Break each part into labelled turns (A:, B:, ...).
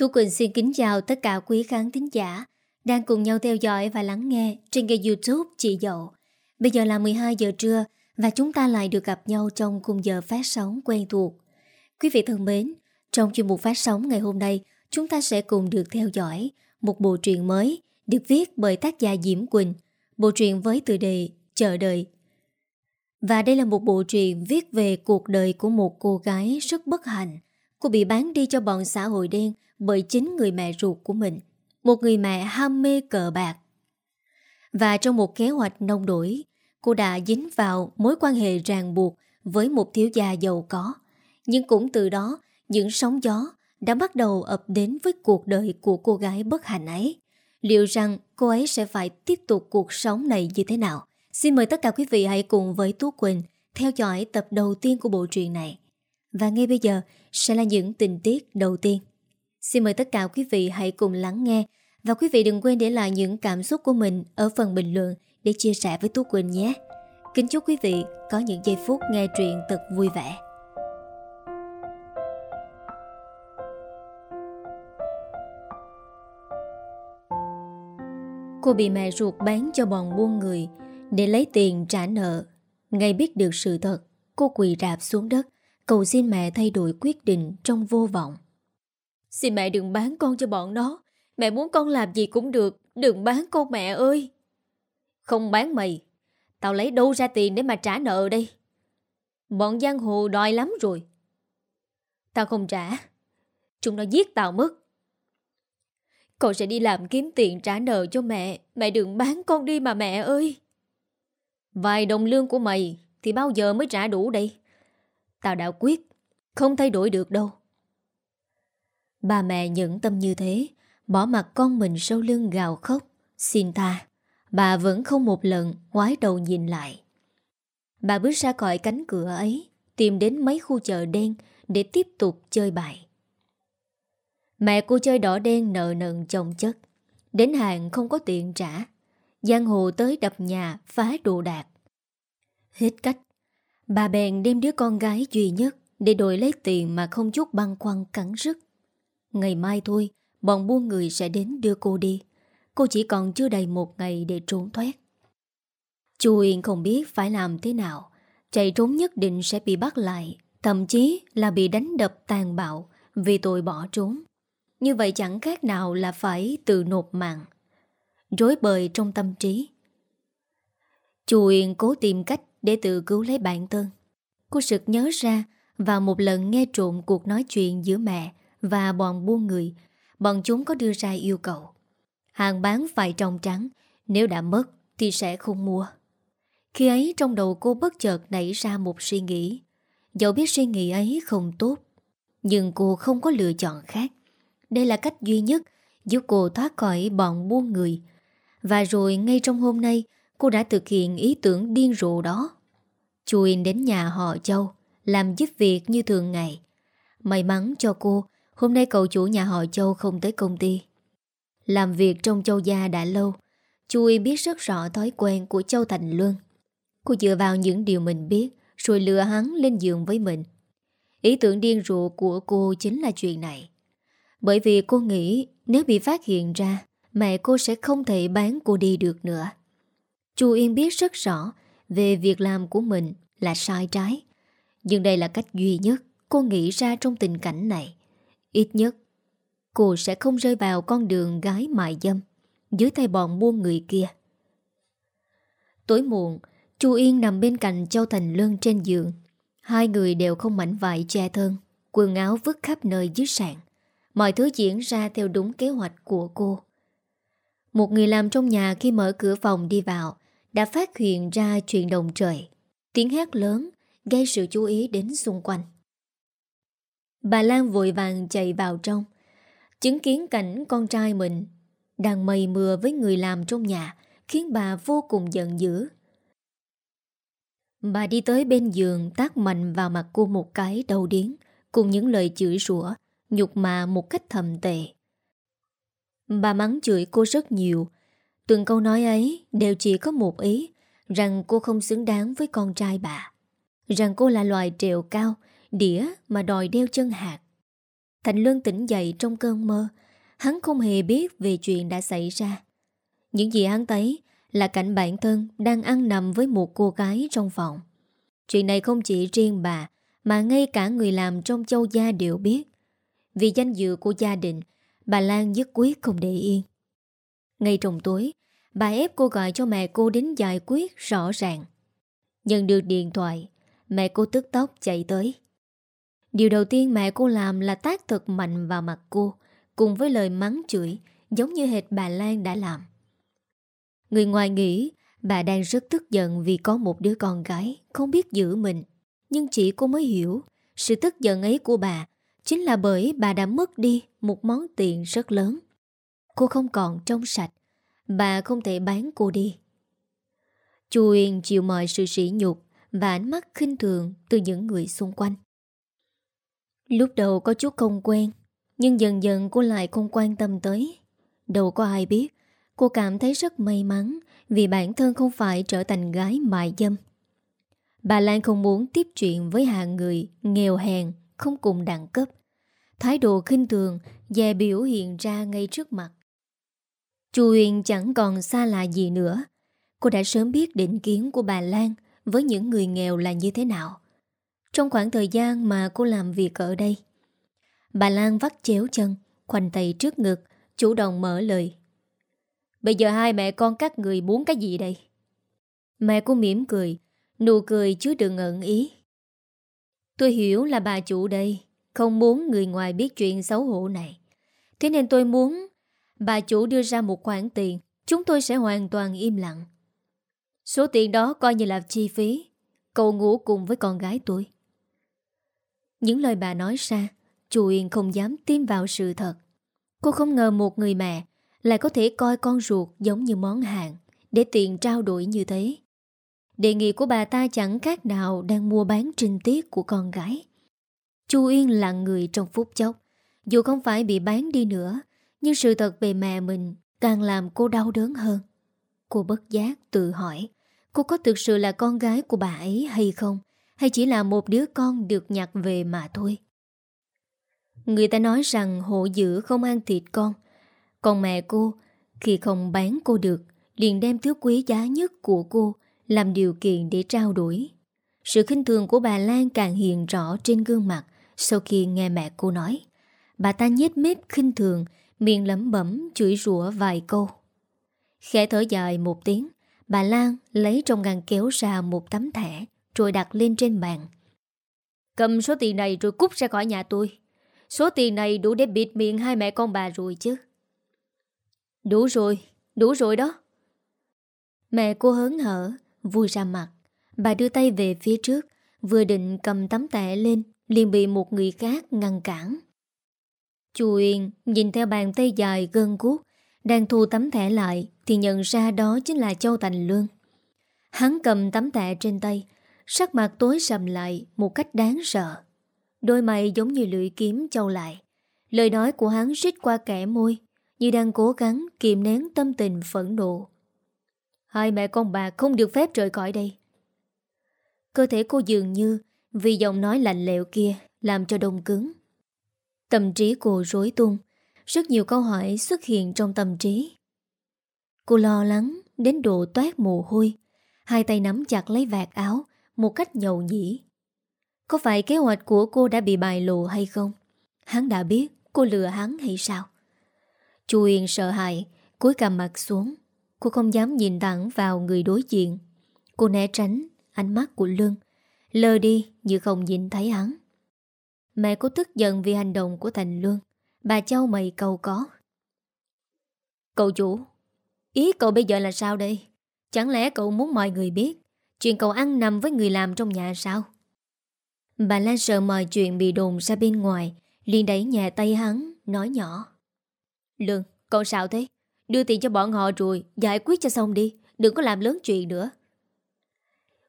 A: Tú Quỳnh xin kính chào tất cả quý khán thính giả đang cùng nhau theo dõi và lắng nghe trên kênh youtube Chị Dậu. Bây giờ là 12 giờ trưa và chúng ta lại được gặp nhau trong khung giờ phát sóng quen thuộc. Quý vị thân mến, trong chuyên mục phát sóng ngày hôm nay, chúng ta sẽ cùng được theo dõi một bộ truyện mới được viết bởi tác giả Diễm Quỳnh, bộ truyện với tựa đề Chờ đợi. Và đây là một bộ truyện viết về cuộc đời của một cô gái rất bất hạnh. Cô bị bán đi cho bọn xã hội đen bởi chính người mẹ ruột của mình. Một người mẹ ham mê cờ bạc. Và trong một kế hoạch nông đổi, cô đã dính vào mối quan hệ ràng buộc với một thiếu gia giàu có. Nhưng cũng từ đó, những sóng gió đã bắt đầu ập đến với cuộc đời của cô gái bất hạnh ấy. Liệu rằng cô ấy sẽ phải tiếp tục cuộc sống này như thế nào? Xin mời tất cả quý vị hãy cùng với Tú Quỳnh theo dõi tập đầu tiên của bộ truyện này. Và ngay bây giờ sẽ là những tình tiết đầu tiên. Xin mời tất cả quý vị hãy cùng lắng nghe và quý vị đừng quên để lại những cảm xúc của mình ở phần bình luận để chia sẻ với Tú Quỳnh nhé. Kính chúc quý vị có những giây phút nghe truyện thật vui vẻ. Cô bị mẹ ruột bán cho bọn buôn người để lấy tiền trả nợ. Ngay biết được sự thật, cô quỳ rạp xuống đất, cầu xin mẹ thay đổi quyết định trong vô vọng. Xin mẹ đừng bán con cho bọn nó. Mẹ muốn con làm gì cũng được, đừng bán con mẹ ơi. Không bán mày, tao lấy đâu ra tiền để mà trả nợ đây. Bọn giang hồ đòi lắm rồi. Tao không trả, chúng nó giết tao mất. Con sẽ đi làm kiếm tiền trả nợ cho mẹ, mẹ đừng bán con đi mà mẹ ơi. Vài đồng lương của mày thì bao giờ mới trả đủ đây? Tao đã quyết, không thay đổi được đâu. Bà mẹ nhẫn tâm như thế, bỏ mặt con mình sau lưng gào khóc, xin tha. Bà vẫn không một lần ngoái đầu nhìn lại. Bà bước ra khỏi cánh cửa ấy, tìm đến mấy khu chợ đen để tiếp tục chơi bài. Mẹ cô chơi đỏ đen nợ nần chồng chất, đến hàng không có tiền trả. Giang hồ tới đập nhà phá đồ đạc. Hết cách, bà bèn đem đứa con gái duy nhất để đổi lấy tiền mà không chút băng khoăn cắn rứt. Ngày mai thôi, bọn buôn người sẽ đến đưa cô đi. Cô chỉ còn chưa đầy một ngày để trốn thoát. Chu Yên không biết phải làm thế nào. Chạy trốn nhất định sẽ bị bắt lại, thậm chí là bị đánh đập tàn bạo vì tội bỏ trốn. Như vậy chẳng khác nào là phải tự nộp mạng. Rối bời trong tâm trí. Chu Yên cố tìm cách để tự cứu lấy bản thân. Cô sực nhớ ra và một lần nghe trộm cuộc nói chuyện giữa mẹ và bọn buôn người, bọn chúng có đưa ra yêu cầu. Hàng bán phải trong trắng, nếu đã mất thì sẽ không mua. Khi ấy trong đầu cô bất chợt nảy ra một suy nghĩ. Dẫu biết suy nghĩ ấy không tốt, nhưng cô không có lựa chọn khác. Đây là cách duy nhất giúp cô thoát khỏi bọn buôn người. Và rồi ngay trong hôm nay, cô đã thực hiện ý tưởng điên rồ đó. Chùi đến nhà họ Châu, làm giúp việc như thường ngày. May mắn cho cô, Hôm nay cậu chủ nhà họ Châu không tới công ty. Làm việc trong Châu Gia đã lâu, Chú Y biết rất rõ thói quen của Châu Thành Luân. Cô dựa vào những điều mình biết Rồi lừa hắn lên giường với mình. Ý tưởng điên rồ của cô chính là chuyện này. Bởi vì cô nghĩ Nếu bị phát hiện ra, Mẹ cô sẽ không thể bán cô đi được nữa. Chu Yên biết rất rõ Về việc làm của mình là sai trái, Nhưng đây là cách duy nhất Cô nghĩ ra trong tình cảnh này. Ít nhất, Cô sẽ không rơi vào con đường gái mại dâm Dưới tay bọn buôn người kia. Tối muộn, Chu Yên nằm bên cạnh Châu Thành Lân trên giường. Hai người đều không mảnh vải che thân, Quần áo vứt khắp nơi dưới sàn. Mọi thứ diễn ra theo đúng kế hoạch của cô. Một người làm trong nhà khi mở cửa phòng đi vào Đã phát hiện ra chuyện đồng trời. Tiếng hét lớn Gây sự chú ý đến xung quanh. Bà Lan vội vàng chạy vào trong. Chứng kiến cảnh con trai mình Đang mây mưa với người làm trong nhà Khiến bà vô cùng giận dữ. Bà đi tới bên giường tác mạnh vào mặt cô một cái đầu điến Cùng những lời chửi rủa, Nhục mà một cách thầm tệ. Bà mắng chửi cô rất nhiều. Từng câu nói ấy đều chỉ có một ý, Rằng cô không xứng đáng với con trai bà, Rằng cô là loài trèo cao Đĩa mà đòi đeo chân hạt. Thành Luân tỉnh dậy trong cơn mơ. Hắn không hề biết về chuyện đã xảy ra. Những gì hắn thấy Là cảnh bản thân đang ăn nằm với một cô gái trong phòng. Chuyện này không chỉ riêng bà, Mà ngay cả người làm trong châu gia đều biết. Vì danh dự của gia đình, Bà Lan nhất quyết không để yên. Ngay trong tối, Bà ép cô gọi cho mẹ cô đến giải quyết rõ ràng. Nhận được điện thoại, Mẹ cô tức tốc chạy tới. Điều đầu tiên mẹ cô làm là tác thật mạnh vào mặt cô, Cùng với lời mắng chửi, Giống như hệt bà Lan đã làm. Người ngoài nghĩ, Bà đang rất tức giận vì có một đứa con gái Không biết giữ mình. Nhưng chỉ cô mới hiểu, Sự tức giận ấy của bà Chính là bởi bà đã mất đi Một món tiền rất lớn. Cô không còn trong sạch, Bà không thể bán cô đi. Chu Yên chịu mọi sự sỉ nhục Và ánh mắt khinh thường Từ những người xung quanh. Lúc đầu có chút không quen, Nhưng dần dần cô lại không quan tâm tới. Đâu có ai biết, Cô cảm thấy rất may mắn Vì bản thân không phải trở thành gái mại dâm. Bà Lan không muốn tiếp chuyện với hạng người Nghèo hèn, Không cùng đẳng cấp. Thái độ khinh thường, Dè biểu hiện ra ngay trước mặt. Chu Huyền chẳng còn xa lạ gì nữa. Cô đã sớm biết định kiến của bà Lan Với những người nghèo là như thế nào. Trong khoảng thời gian mà cô làm việc ở đây, Bà Lan vắt chéo chân, Khoanh tay trước ngực, Chủ động mở lời. Bây giờ hai mẹ con các người muốn cái gì đây? Mẹ cô mỉm cười, Nụ cười chứ đừng ẩn ý. Tôi hiểu là bà chủ đây Không muốn người ngoài biết chuyện xấu hổ này. Thế nên tôi muốn Bà chủ đưa ra một khoản tiền, Chúng tôi sẽ hoàn toàn im lặng. Số tiền đó coi như là chi phí, Cậu ngủ cùng với con gái tôi. Những lời bà nói ra, Chu Yên không dám tin vào sự thật. Cô không ngờ một người mẹ Lại có thể coi con ruột giống như món hàng Để tiện trao đổi như thế. Đề nghị của bà ta chẳng khác nào Đang mua bán trinh tiết của con gái. Chu Yên lặng người trong phút chốc. Dù không phải bị bán đi nữa, Nhưng sự thật về mẹ mình Càng làm cô đau đớn hơn. Cô bất giác tự hỏi, Cô có thực sự là con gái của bà ấy hay không? Hay chỉ là một đứa con được nhặt về mà thôi? Người ta nói rằng hộ dữ không ăn thịt con. Còn mẹ cô, Khi không bán cô được, liền đem thứ quý giá nhất của cô Làm điều kiện để trao đổi. Sự khinh thường của bà Lan càng hiện rõ trên gương mặt Sau khi nghe mẹ cô nói. Bà ta nhếch mép khinh thường, Miệng lẩm bẩm, chửi rủa vài câu. Khẽ thở dài một tiếng, Bà Lan lấy trong ngăn kéo ra một tấm thẻ. Rồi đặt lên trên bàn. Cầm số tiền này rồi cút ra khỏi nhà tôi. Số tiền này đủ để bịt miệng hai mẹ con bà rồi chứ. Đủ rồi Đủ rồi đó. Mẹ cô hớn hở Vui ra mặt. Bà đưa tay về phía trước Vừa định cầm tấm tẻ lên liền bị một người khác ngăn cản. Chu Uyên nhìn theo bàn tay dài gân guốc Đang thu tấm thẻ lại Thì nhận ra đó chính là Châu Thành Lương. Hắn cầm tấm thẻ trên tay Sắc mặt tối sầm lại Một cách đáng sợ. Đôi mày giống như lưỡi kiếm châu lại. Lời nói của hắn rít qua kẻ môi, Như đang cố gắng kiềm nén tâm tình phẫn nộ. Hai mẹ con bà không được phép rời khỏi đây. Cơ thể cô dường như Vì giọng nói lạnh lẽo kia Làm cho đông cứng. Tâm trí cô rối tung, Rất nhiều câu hỏi xuất hiện trong tâm trí. Cô lo lắng Đến độ toát mồ hôi, Hai tay nắm chặt lấy vạt áo một cách nhầu nhĩ. Có phải kế hoạch của cô đã bị bài lộ hay không? Hắn đã biết Cô lừa hắn hay sao? Chu Yên sợ hãi, cúi cằm mặt xuống. Cô không dám nhìn thẳng vào người đối diện. Cô né tránh ánh mắt của Lương Lơ đi như không nhìn thấy hắn. Mẹ cô tức giận vì hành động của Thành Lương. Bà Châu mày cầu có. Cậu chủ, Ý cậu bây giờ là sao đây? Chẳng lẽ cậu muốn mọi người biết? Chuyện cậu ăn nằm với người làm trong nhà sao? Bà Lan sợ mọi chuyện bị đồn ra bên ngoài, liền đẩy nhà tay hắn, Nói nhỏ. Lương, cậu sao thế. Đưa tiền cho bọn họ rồi, Giải quyết cho xong đi, Đừng có làm lớn chuyện nữa.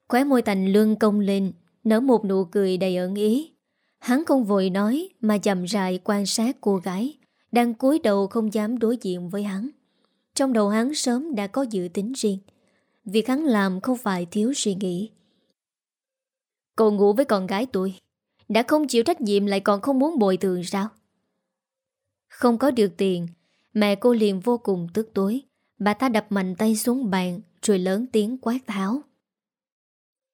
A: Khóe môi Thành Lương công lên, Nở một nụ cười đầy ẩn ý. Hắn không vội nói, mà chậm rãi quan sát cô gái, đang cúi đầu không dám đối diện với hắn. Trong đầu hắn sớm đã có dự tính riêng. Việc hắn làm không phải thiếu suy nghĩ. Cô ngủ với con gái tôi. Đã không chịu trách nhiệm lại còn không muốn bồi thường sao? Không có được tiền, mẹ cô liền vô cùng tức tối. Bà ta đập mạnh tay xuống bàn rồi lớn tiếng quát tháo.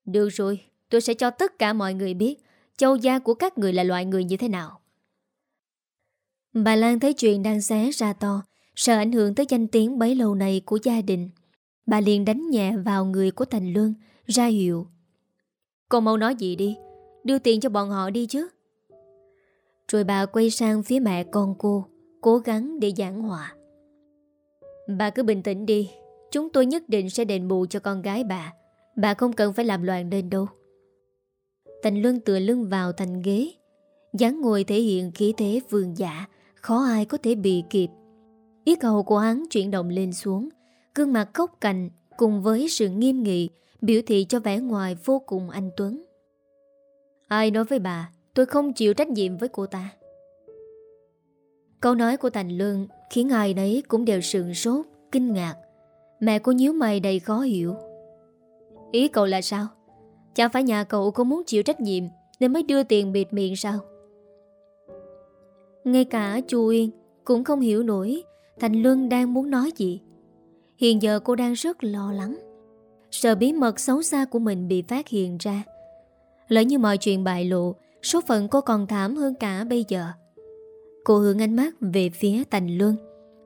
A: Được rồi, tôi sẽ cho tất cả mọi người biết châu gia của các người là loại người như thế nào. Bà Lan thấy chuyện đang xé ra to, sợ ảnh hưởng tới danh tiếng bấy lâu này của gia đình. Bà liền đánh nhẹ vào người của Thành Luân, ra hiệu. Con mau nói gì đi, đưa tiền cho bọn họ đi chứ. Rồi bà quay sang phía mẹ con cô, cố gắng để giảng hòa. Bà cứ bình tĩnh đi, chúng tôi nhất định sẽ đền bù cho con gái bà. Bà không cần phải làm loạn lên đâu. Thành Luân tựa lưng vào thành ghế, dáng ngồi thể hiện khí thế vương giả, khó ai có thể bị kịp. Yết cầu của hắn chuyển động lên xuống, gương mặt cốc cành cùng với sự nghiêm nghị biểu thị cho vẻ ngoài vô cùng anh Tuấn. Ai nói với bà, tôi không chịu trách nhiệm với cô ta. Câu nói của Thành Lương khiến ai nấy cũng đều sườn sốt, kinh ngạc. Mẹ cô nhíu mày đầy khó hiểu. Ý cậu là sao? Chẳng phải nhà cậu cũng muốn chịu trách nhiệm nên mới đưa tiền bịt miệng sao? Ngay cả chu Uyên cũng không hiểu nổi Thành Luân đang muốn nói gì. Hiện giờ cô đang rất lo lắng. Sợ bí mật xấu xa của mình bị phát hiện ra. Lỡ như mọi chuyện bại lộ, số phận cô còn thảm hơn cả bây giờ. Cô hướng ánh mắt về phía Thành Luân.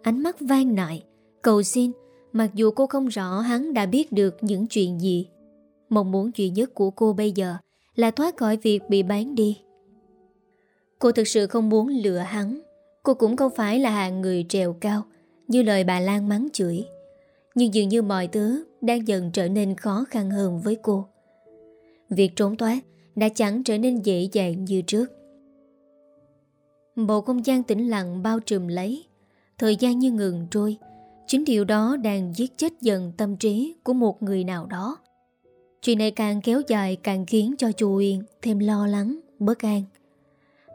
A: Ánh mắt vang nại, cầu xin, mặc dù cô không rõ hắn đã biết được những chuyện gì. Mong muốn duy nhất của cô bây giờ là thoát khỏi việc bị bán đi. Cô thực sự không muốn lừa hắn Cô cũng không phải là hạng người trèo cao Như lời bà Lan mắng chửi nhưng dường như mọi thứ Đang dần trở nên khó khăn hơn với cô. Việc trốn thoát Đã chẳng trở nên dễ dàng như trước. Bộ không gian tĩnh lặng bao trùm lấy. Thời gian như ngừng trôi. Chính điều đó đang giết chết dần tâm trí Của một người nào đó. Chuyện này càng kéo dài càng khiến cho chu Uyên thêm lo lắng, bất an.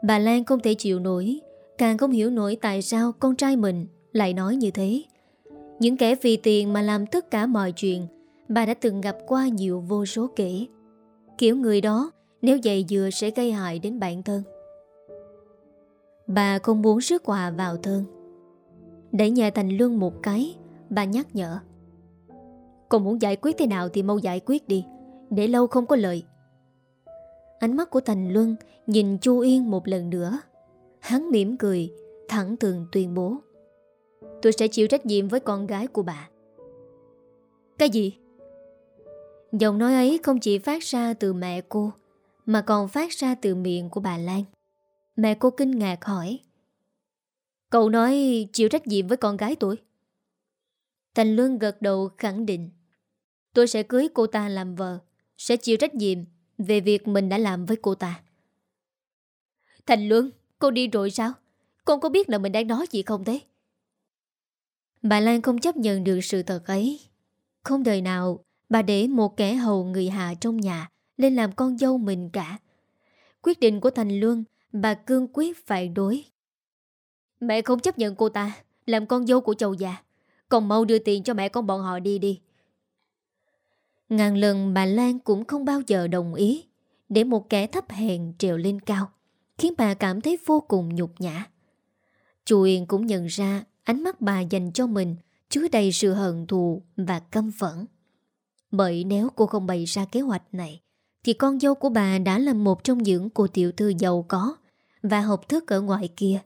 A: Bà Lan không thể chịu nổi Càng không hiểu nổi tại sao con trai mình lại nói như thế. Những kẻ vì tiền mà làm tất cả mọi chuyện Bà đã từng gặp qua nhiều vô số kể Kiểu người đó nếu dày dừa sẽ gây hại đến bản thân. Bà không muốn rước quà vào thân. Đẩy nhà Thành Luân một cái Bà nhắc nhở. Còn muốn giải quyết thế nào thì mau giải quyết đi Để lâu không có lợi Ánh mắt của Thành Luân nhìn Chu Yên một lần nữa. Hắn mỉm cười, thẳng thừng tuyên bố. Tôi sẽ chịu trách nhiệm với con gái của bà. Cái gì? Giọng nói ấy không chỉ phát ra từ mẹ cô, mà còn phát ra từ miệng của bà Lan. Mẹ cô kinh ngạc hỏi. Cậu nói chịu trách nhiệm với con gái tôi. Thành Luân gật đầu khẳng định. Tôi sẽ cưới cô ta làm vợ, sẽ chịu trách nhiệm về việc mình đã làm với cô ta. Thành Luân, cô đi rồi sao? Con có biết là mình đang nói gì không thế? Bà Lan không chấp nhận được sự thật ấy. Không đời nào bà để một kẻ hầu người hạ trong nhà lên làm con dâu mình cả. Quyết định của Thành Luân bà cương quyết phải đối. Mẹ không chấp nhận cô ta làm con dâu của chầu già. Còn mau đưa tiền cho mẹ con bọn họ đi đi. Ngàn lần bà Lan cũng không bao giờ đồng ý để một kẻ thấp hèn trèo lên cao, khiến bà cảm thấy vô cùng nhục nhã. Chu Yên cũng nhận ra ánh mắt bà dành cho mình chứa đầy sự hận thù và căm phẫn. Bởi nếu cô không bày ra kế hoạch này, thì con dâu của bà đã là một trong những cô tiểu thư giàu có và học thức ở ngoài kia.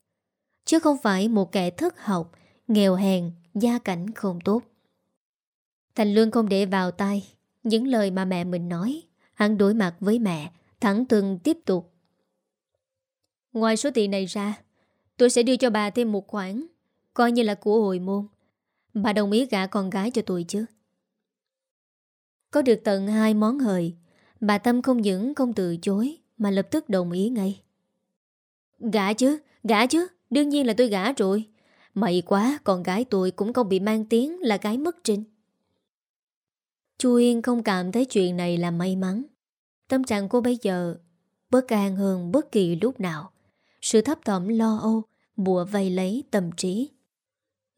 A: Chứ không phải một kẻ thất học, nghèo hèn, gia cảnh không tốt. Thành Lương không để vào tay những lời mà mẹ mình nói Hắn đối mặt với mẹ Thẳng từng tiếp tục Ngoài số tiền này ra Tôi sẽ đưa cho bà thêm một khoản Coi như là của hồi môn Bà đồng ý gả con gái cho tôi chứ Có được tận hai món hời Bà Tâm không những không từ chối Mà lập tức đồng ý ngay Gả chứ, gả chứ Đương nhiên là tôi gả rồi May quá, con gái tôi cũng không bị mang tiếng là gái mất trinh Chu Yên không cảm thấy chuyện này là may mắn. Tâm trạng cô bây giờ bất an hơn bất kỳ lúc nào. Sự thấp thỏm lo âu bùa vây lấy tâm trí.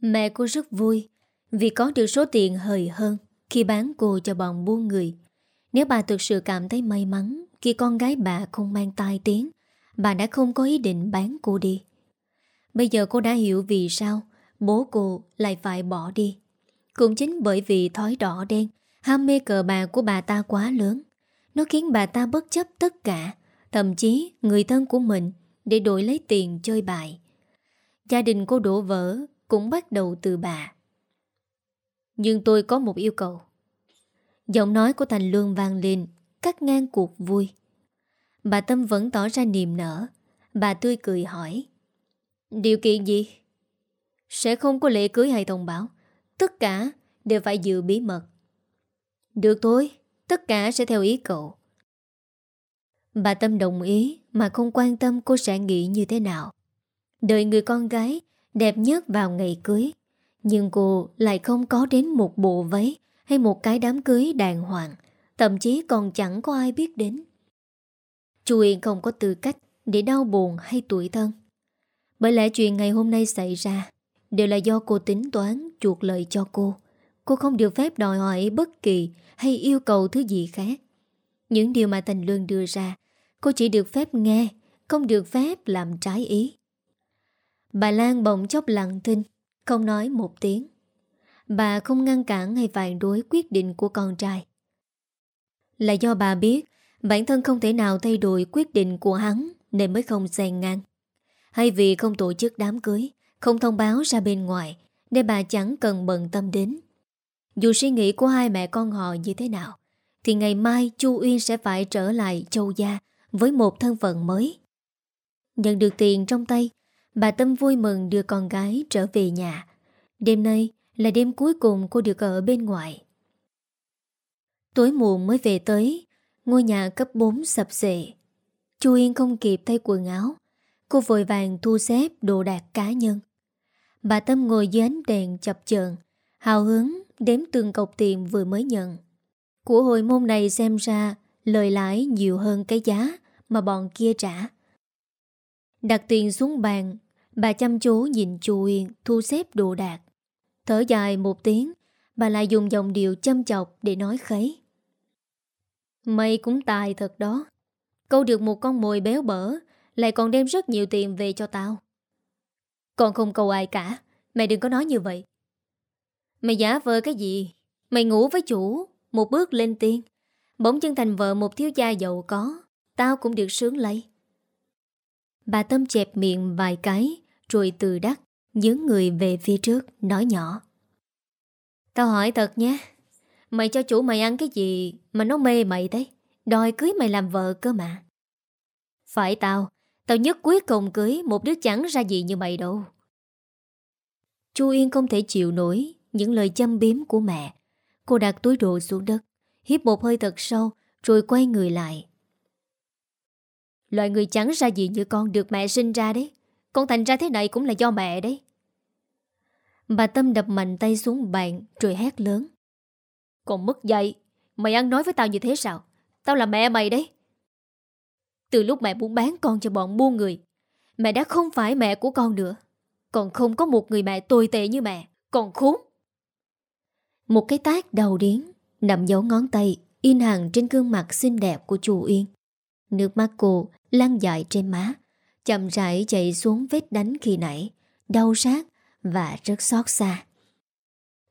A: Mẹ cô rất vui vì có được số tiền hời hơn khi bán cô cho bọn buôn người. Nếu bà thực sự cảm thấy may mắn khi con gái bà không mang tai tiếng, bà đã không có ý định bán cô đi. Bây giờ cô đã hiểu vì sao bố cô lại phải bỏ đi. Cũng chính bởi vì thói đỏ đen, ham mê cờ bạc của bà ta quá lớn. Nó khiến bà ta bất chấp tất cả, thậm chí người thân của mình để đổi lấy tiền chơi bài. Gia đình cô đổ vỡ cũng bắt đầu từ bà. Nhưng tôi có một yêu cầu. Giọng nói của Thành Lương vang lên, cắt ngang cuộc vui. Bà Tâm vẫn tỏ ra niềm nở. Bà tươi cười hỏi. Điều kiện gì? Sẽ không có lễ cưới hay thông báo. Tất cả đều phải giữ bí mật. Được thôi, tất cả sẽ theo ý cậu. Bà Tâm đồng ý mà không quan tâm cô sẽ nghĩ như thế nào. Đợi người con gái đẹp nhất vào ngày cưới. Nhưng cô lại không có đến một bộ váy hay một cái đám cưới đàng hoàng. Thậm chí còn chẳng có ai biết đến. Chu Yên không có tư cách để đau buồn hay tuổi thân. Bởi lẽ chuyện ngày hôm nay xảy ra đều là do cô tính toán chuộc lợi cho cô. Cô không được phép đòi hỏi bất kỳ hay yêu cầu thứ gì khác. Những điều mà Thành Lương đưa ra, cô chỉ được phép nghe, không được phép làm trái ý. Bà Lan bỗng chốc lặng thinh, không nói một tiếng. Bà không ngăn cản hay phản đối quyết định của con trai. Là do bà biết bản thân không thể nào thay đổi quyết định của hắn nên mới không xen ngang. Hay vì không tổ chức đám cưới, không thông báo ra bên ngoài nên bà chẳng cần bận tâm đến. Dù suy nghĩ của hai mẹ con họ như thế nào, thì ngày mai Chu Uyên sẽ phải trở lại Châu Gia với một thân phận mới. Nhận được tiền trong tay, bà Tâm vui mừng đưa con gái trở về nhà. Đêm nay là đêm cuối cùng cô được ở bên ngoài. Tối muộn mới về tới, ngôi nhà cấp 4 sập xệ. Chu Yên không kịp thay quần áo, cô vội vàng thu xếp đồ đạc cá nhân. Bà Tâm ngồi dưới ánh đèn chập chờn hào hứng đếm từng cọc tiền vừa mới nhận. Của hồi môn này xem ra lời lãi nhiều hơn cái giá mà bọn kia trả. Đặt tiền xuống bàn, bà chăm chú nhìn chú Uyên thu xếp đồ đạc. Thở dài một tiếng, bà lại dùng dòng điệu châm chọc để nói khấy. Mày cũng tài thật đó. Câu được một con mồi béo bở, lại còn đem rất nhiều tiền về cho tao. Còn không cầu ai cả, mày đừng có nói như vậy. Mày giả vờ cái gì? Mày ngủ với chủ, một bước lên tiên. Bỗng chân thành vợ một thiếu gia giàu có, tao cũng được sướng lấy. Bà Tâm chẹp miệng vài cái, rồi từ đắc, Dướng người về phía trước, nói nhỏ. Tao hỏi thật nhé, mày cho chủ mày ăn cái gì mà nó mê mày thế? Đòi cưới mày làm vợ cơ mà. Phải tao, tao nhất quyết không cưới một đứa chẳng ra gì như mày đâu. Chu Yên không thể chịu nổi những lời châm biếm của mẹ. Cô đặt túi đồ xuống đất, hiếp một hơi thật sâu, rồi quay người lại. Loại người chẳng ra gì như con được mẹ sinh ra đấy. Con thành ra thế này cũng là do mẹ đấy. Bà Tâm đập mạnh tay xuống bàn rồi hét lớn. Còn mất dậy, mày ăn nói với tao như thế sao? Tao là mẹ mày đấy. Từ lúc mẹ muốn bán con cho bọn buôn người, mẹ đã không phải mẹ của con nữa. Còn không có một người mẹ tồi tệ như mẹ, còn khốn. Một cái tác đầu điến Nằm dấu ngón tay In hẳn trên gương mặt xinh đẹp của chú Uyên Nước mắt cô lăn dài trên má, Chậm rãi chạy xuống vết đánh khi nãy, Đau rát Và rất xót xa.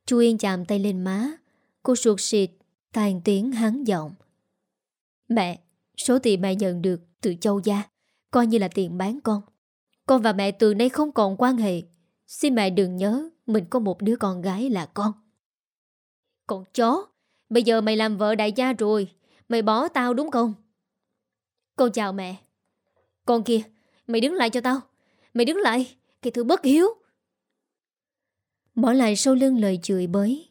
A: Chu Yên chạm tay lên má, Cô ruột xịt, Tàn tiếng hắn giọng. Mẹ, Số tiền mẹ nhận được từ châu gia, Coi như là tiền bán con. Con và mẹ từ nay không còn quan hệ. Xin mẹ đừng nhớ Mình có một đứa con gái là con. Con chó, Bây giờ mày làm vợ đại gia rồi, Mày bỏ tao đúng không? Con chào mẹ. Con kia, Mày đứng lại cho tao. Mày đứng lại, Cái thứ bất hiếu. Bỏ lại sau lưng lời chửi bới.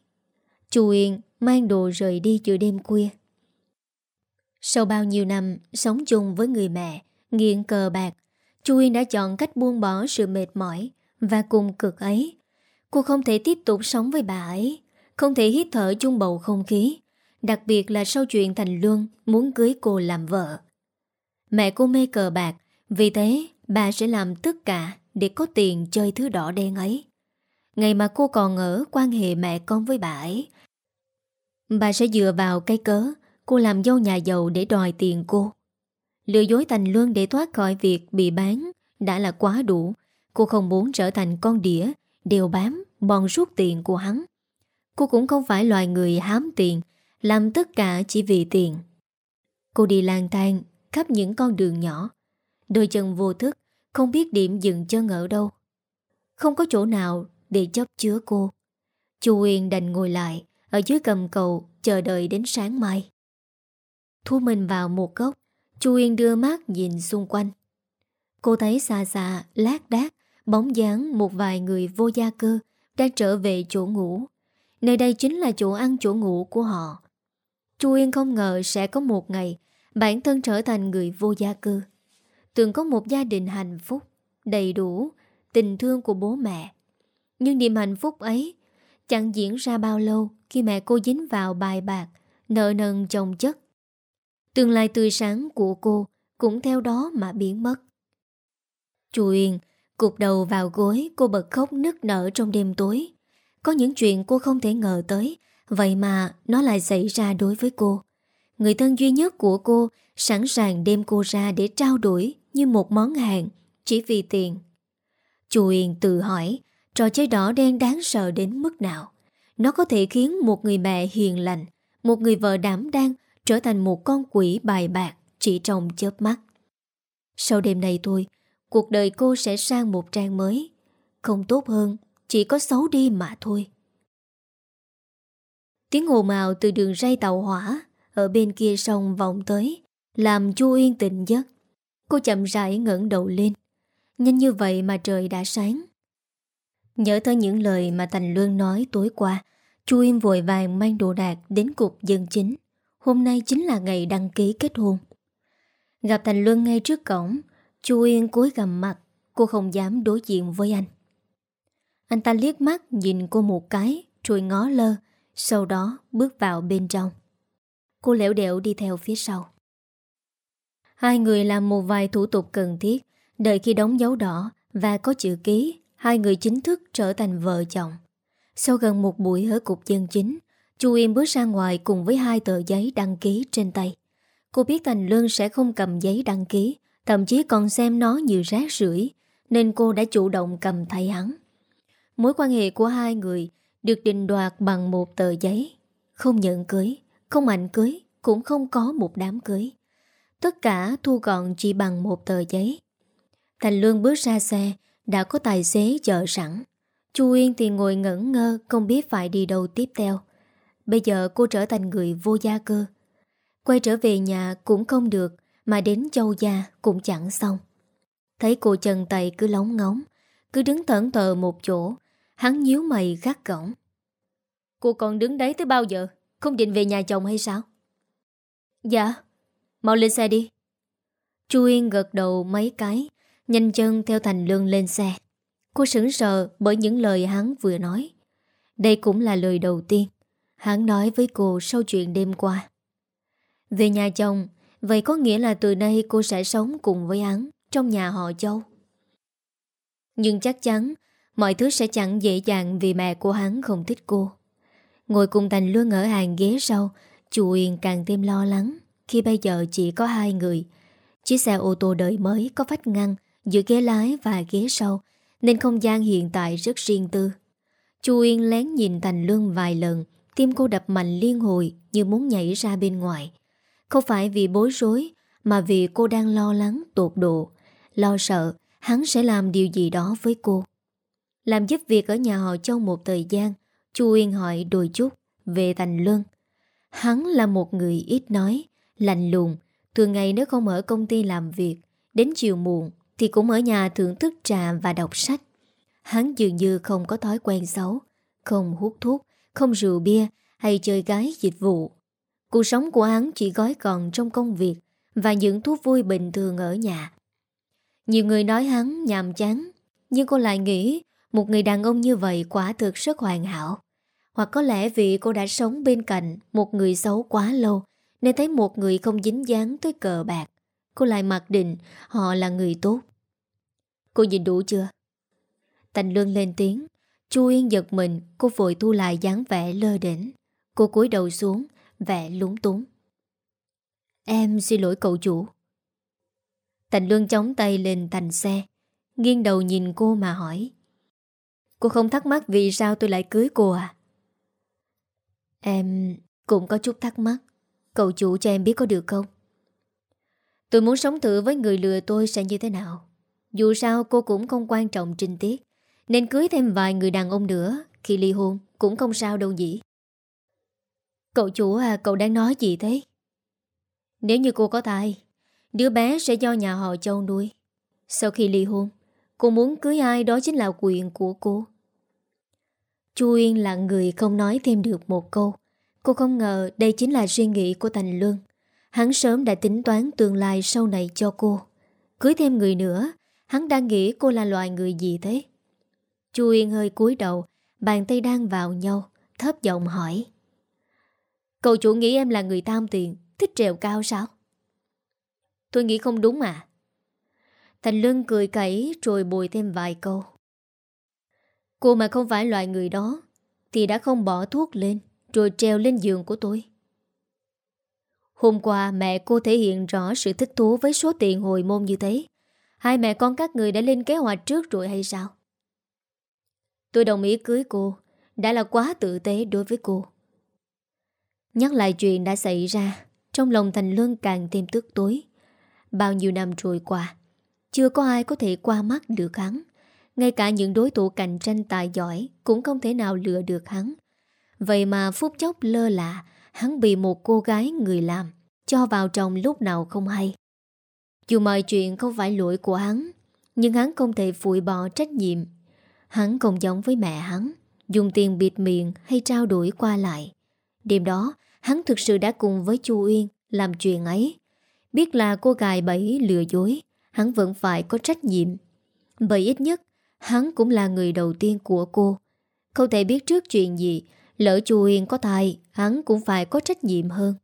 A: Chu Yên mang đồ rời đi giữa đêm khuya. Sau bao nhiêu năm Sống chung với người mẹ, Nghiện cờ bạc, Chu Yên đã chọn cách buông bỏ sự mệt mỏi Và cùng cực ấy. Cô không thể tiếp tục sống với bà ấy, không thể hít thở chung bầu không khí, Đặc biệt là sau chuyện Thành Luân Muốn cưới cô làm vợ. Mẹ cô mê cờ bạc vì thế bà sẽ làm tất cả Để có tiền chơi thứ đỏ đen ấy. Ngày mà cô còn ở quan hệ mẹ con với bà ấy Bà sẽ dựa vào cây cớ Cô làm dâu nhà giàu để đòi tiền cô. Lừa dối Thành Luân để thoát khỏi việc bị bán Đã là quá đủ. Cô không muốn trở thành con đĩa Đều bám, bòn rút tiền của hắn. Cô cũng không phải loài người hám tiền Làm tất cả chỉ vì tiền. Cô đi lang thang Khắp những con đường nhỏ Đôi chân vô thức Không biết điểm dừng chân ở đâu. Không có chỗ nào để chấp chứa cô. Chu Uyên đành ngồi lại Ở dưới cầm cầu Chờ đợi đến sáng mai. Thu mình vào một góc Chu Uyên đưa mắt nhìn xung quanh. Cô thấy xa xa, lát đác Bóng dáng một vài người vô gia cơ Đang trở về chỗ ngủ. Nơi đây chính là chỗ ăn chỗ ngủ của họ. Chu Yên không ngờ sẽ có một ngày Bản thân trở thành người vô gia cư. Từng có một gia đình hạnh phúc, Đầy đủ, Tình thương của bố mẹ. Nhưng niềm hạnh phúc ấy Chẳng diễn ra bao lâu Khi mẹ cô dính vào bài bạc, Nợ nần chồng chất. Tương lai tươi sáng của cô Cũng theo đó mà biến mất. Chu Yên Cục đầu vào gối cô bật khóc nức nở trong đêm tối. Có những chuyện cô không thể ngờ tới, Vậy mà nó lại xảy ra đối với cô. Người thân duy nhất của cô Sẵn sàng đem cô ra để trao đổi như một món hàng, Chỉ vì tiền. Chu Yên tự hỏi, Trò chơi đỏ đen đáng sợ đến mức nào? Nó có thể khiến một người mẹ hiền lành, Một người vợ đảm đang Trở thành một con quỷ bài bạc Chỉ trong chớp mắt. Sau đêm này thôi, Cuộc đời cô sẽ sang một trang mới. Không tốt hơn, Chỉ có xấu đi mà thôi. Tiếng hồ mào từ đường ray tàu hỏa Ở bên kia sông vọng tới, Làm Chu Yên tỉnh giấc. Cô chậm rãi ngẩng đầu lên. Nhanh như vậy mà trời đã sáng. Nhớ tới những lời mà Thành Luân nói tối qua, Chu Yên vội vàng mang đồ đạc đến cục dân chính. Hôm nay chính là ngày đăng ký kết hôn. Gặp Thành Luân ngay trước cổng, Chu Yên cúi gầm mặt, Cô không dám đối diện với anh. Anh ta liếc mắt nhìn cô một cái, Rồi ngó lơ, Sau đó bước vào bên trong. Cô lẻo đẻo đi theo phía sau. Hai người làm một vài thủ tục cần thiết, Đợi khi đóng dấu đỏ Và có chữ ký, Hai người chính thức trở thành vợ chồng. Sau gần một buổi ở cục dân chính, Chu Yên bước ra ngoài cùng với hai tờ giấy đăng ký trên tay. Cô biết Thành Lương sẽ không cầm giấy đăng ký, Thậm chí còn xem nó như rác rưởi, Nên cô đã chủ động cầm thay hắn. Mối quan hệ của hai người Được định đoạt bằng một tờ giấy. Không nhận cưới, Không ảnh cưới, Cũng không có một đám cưới. Tất cả thu gọn chỉ bằng một tờ giấy. Thành Lương bước ra xe, Đã có tài xế chờ sẵn. Chu Yên thì ngồi ngẩn ngơ, Không biết phải đi đâu tiếp theo. Bây giờ cô trở thành người vô gia cơ. Quay trở về nhà cũng không được, mà đến châu gia cũng chẳng xong. Thấy cô chân tay cứ lóng ngóng, Cứ đứng thẫn thờ một chỗ, Hắn nhíu mày gắt gỏng. Cô còn đứng đấy tới bao giờ? Không định về nhà chồng hay sao? Dạ. Mau lên xe đi. Chu Yên gật đầu mấy cái, Nhanh chân theo Thành Lương lên xe. Cô sững sờ bởi những lời hắn vừa nói. Đây cũng là lời đầu tiên. Hắn nói với cô sau chuyện đêm qua. Về nhà chồng, Vậy có nghĩa là từ nay cô sẽ sống cùng với hắn Trong nhà họ châu. Nhưng chắc chắn, Mọi thứ sẽ chẳng dễ dàng Vì mẹ của hắn không thích cô. Ngồi cùng Thành Luân ở hàng ghế sau, Chu Yên càng thêm lo lắng. Khi bây giờ chỉ có hai người, Chiếc xe ô tô đời mới có vách ngăn Giữa ghế lái và ghế sau, Nên không gian hiện tại rất riêng tư. Chu Yên lén nhìn Thành Luân vài lần, Tim cô đập mạnh liên hồi Như muốn nhảy ra bên ngoài. Không phải vì bối rối, Mà vì cô đang lo lắng, tột độ, Lo sợ hắn sẽ làm điều gì đó với cô. Làm giúp việc ở nhà họ trong một thời gian, Chu Uyên hỏi đôi chút Về Thành Luân Hắn là một người ít nói Lạnh lùng Thường ngày nếu không ở công ty làm việc Đến chiều muộn Thì cũng ở nhà thưởng thức trà và đọc sách Hắn dường như không có thói quen xấu Không hút thuốc Không rượu bia Hay chơi gái dịch vụ Cuộc sống của hắn chỉ gói gọn trong công việc và những thú vui bình thường ở nhà. Nhiều người nói hắn nhàm chán, nhưng cô lại nghĩ một người đàn ông như vậy quả thực rất hoàn hảo. Hoặc có lẽ vì cô đã sống bên cạnh một người xấu quá lâu nên thấy một người không dính dáng tới cờ bạc. Cô lại mặc định họ là người tốt. Cô nhìn đủ chưa? Thành Lương lên tiếng. Chu Yên giật mình, cô vội thu lại dáng vẻ lơ đỉnh. Cô cúi đầu xuống, vẻ lúng túng. Em xin lỗi cậu chủ. Thành Luân chống tay lên thành xe, Nghiêng đầu nhìn cô mà hỏi Cô không thắc mắc vì sao tôi lại cưới cô à Em cũng có chút thắc mắc Cậu chủ cho em biết có được không? Tôi muốn sống thử với người lừa tôi sẽ như thế nào. Dù sao, cô cũng không quan trọng trinh tiết, Nên cưới thêm vài người đàn ông nữa. Khi ly hôn, cũng không sao đâu nhỉ? Cậu chủ à cậu đang nói gì thế? Nếu như cô có tài Đứa bé sẽ do nhà họ châu nuôi. Sau khi ly hôn, Cô muốn cưới ai đó chính là quyền của cô. Chu Yên là người không nói thêm được một câu. Cô không ngờ đây chính là suy nghĩ của Thành Luân. Hắn sớm đã tính toán tương lai sau này cho cô. Cưới thêm người nữa, Hắn đang nghĩ cô là loại người gì thế? Chu Yên hơi cúi đầu, Bàn tay đang vào nhau, Thấp giọng hỏi. Cậu chủ nghĩ em là người tam tiền, Thích trèo cao sao? Tôi nghĩ không đúng à Thành Luân cười cẩy rồi bồi thêm vài câu. Cô mà không phải loại người đó, Thì đã không bỏ thuốc lên. Rồi treo lên giường của tôi. Hôm qua mẹ cô thể hiện rõ sự thích thú với số tiền hồi môn như thế. Hai mẹ con các người đã lên kế hoạch trước rồi hay sao? Tôi đồng ý cưới cô. Đã là quá tự tế đối với cô. Nhắc lại chuyện đã xảy ra, Trong lòng Thành Luân càng thêm tức tối. Bao nhiêu năm trôi qua, Chưa có ai có thể qua mắt được hắn. Ngay cả những đối thủ cạnh tranh tài giỏi Cũng không thể nào lừa được hắn. Vậy mà phút chốc lơ là, Hắn bị một cô gái người làm, Cho vào chồng lúc nào không hay. Dù mọi chuyện không phải lỗi của hắn, Nhưng hắn không thể phủi bỏ trách nhiệm. Hắn không giống với mẹ hắn, Dùng tiền bịt miệng hay trao đổi qua lại. Đêm đó, Hắn thực sự đã cùng với Chu Uyên Làm chuyện ấy. Biết là cô gài bẫy lừa dối, Hắn vẫn phải có trách nhiệm. Bởi ít nhất, Hắn cũng là người đầu tiên của cô. Không thể biết trước chuyện gì Lỡ Chu yên có tài Hắn cũng phải có trách nhiệm hơn.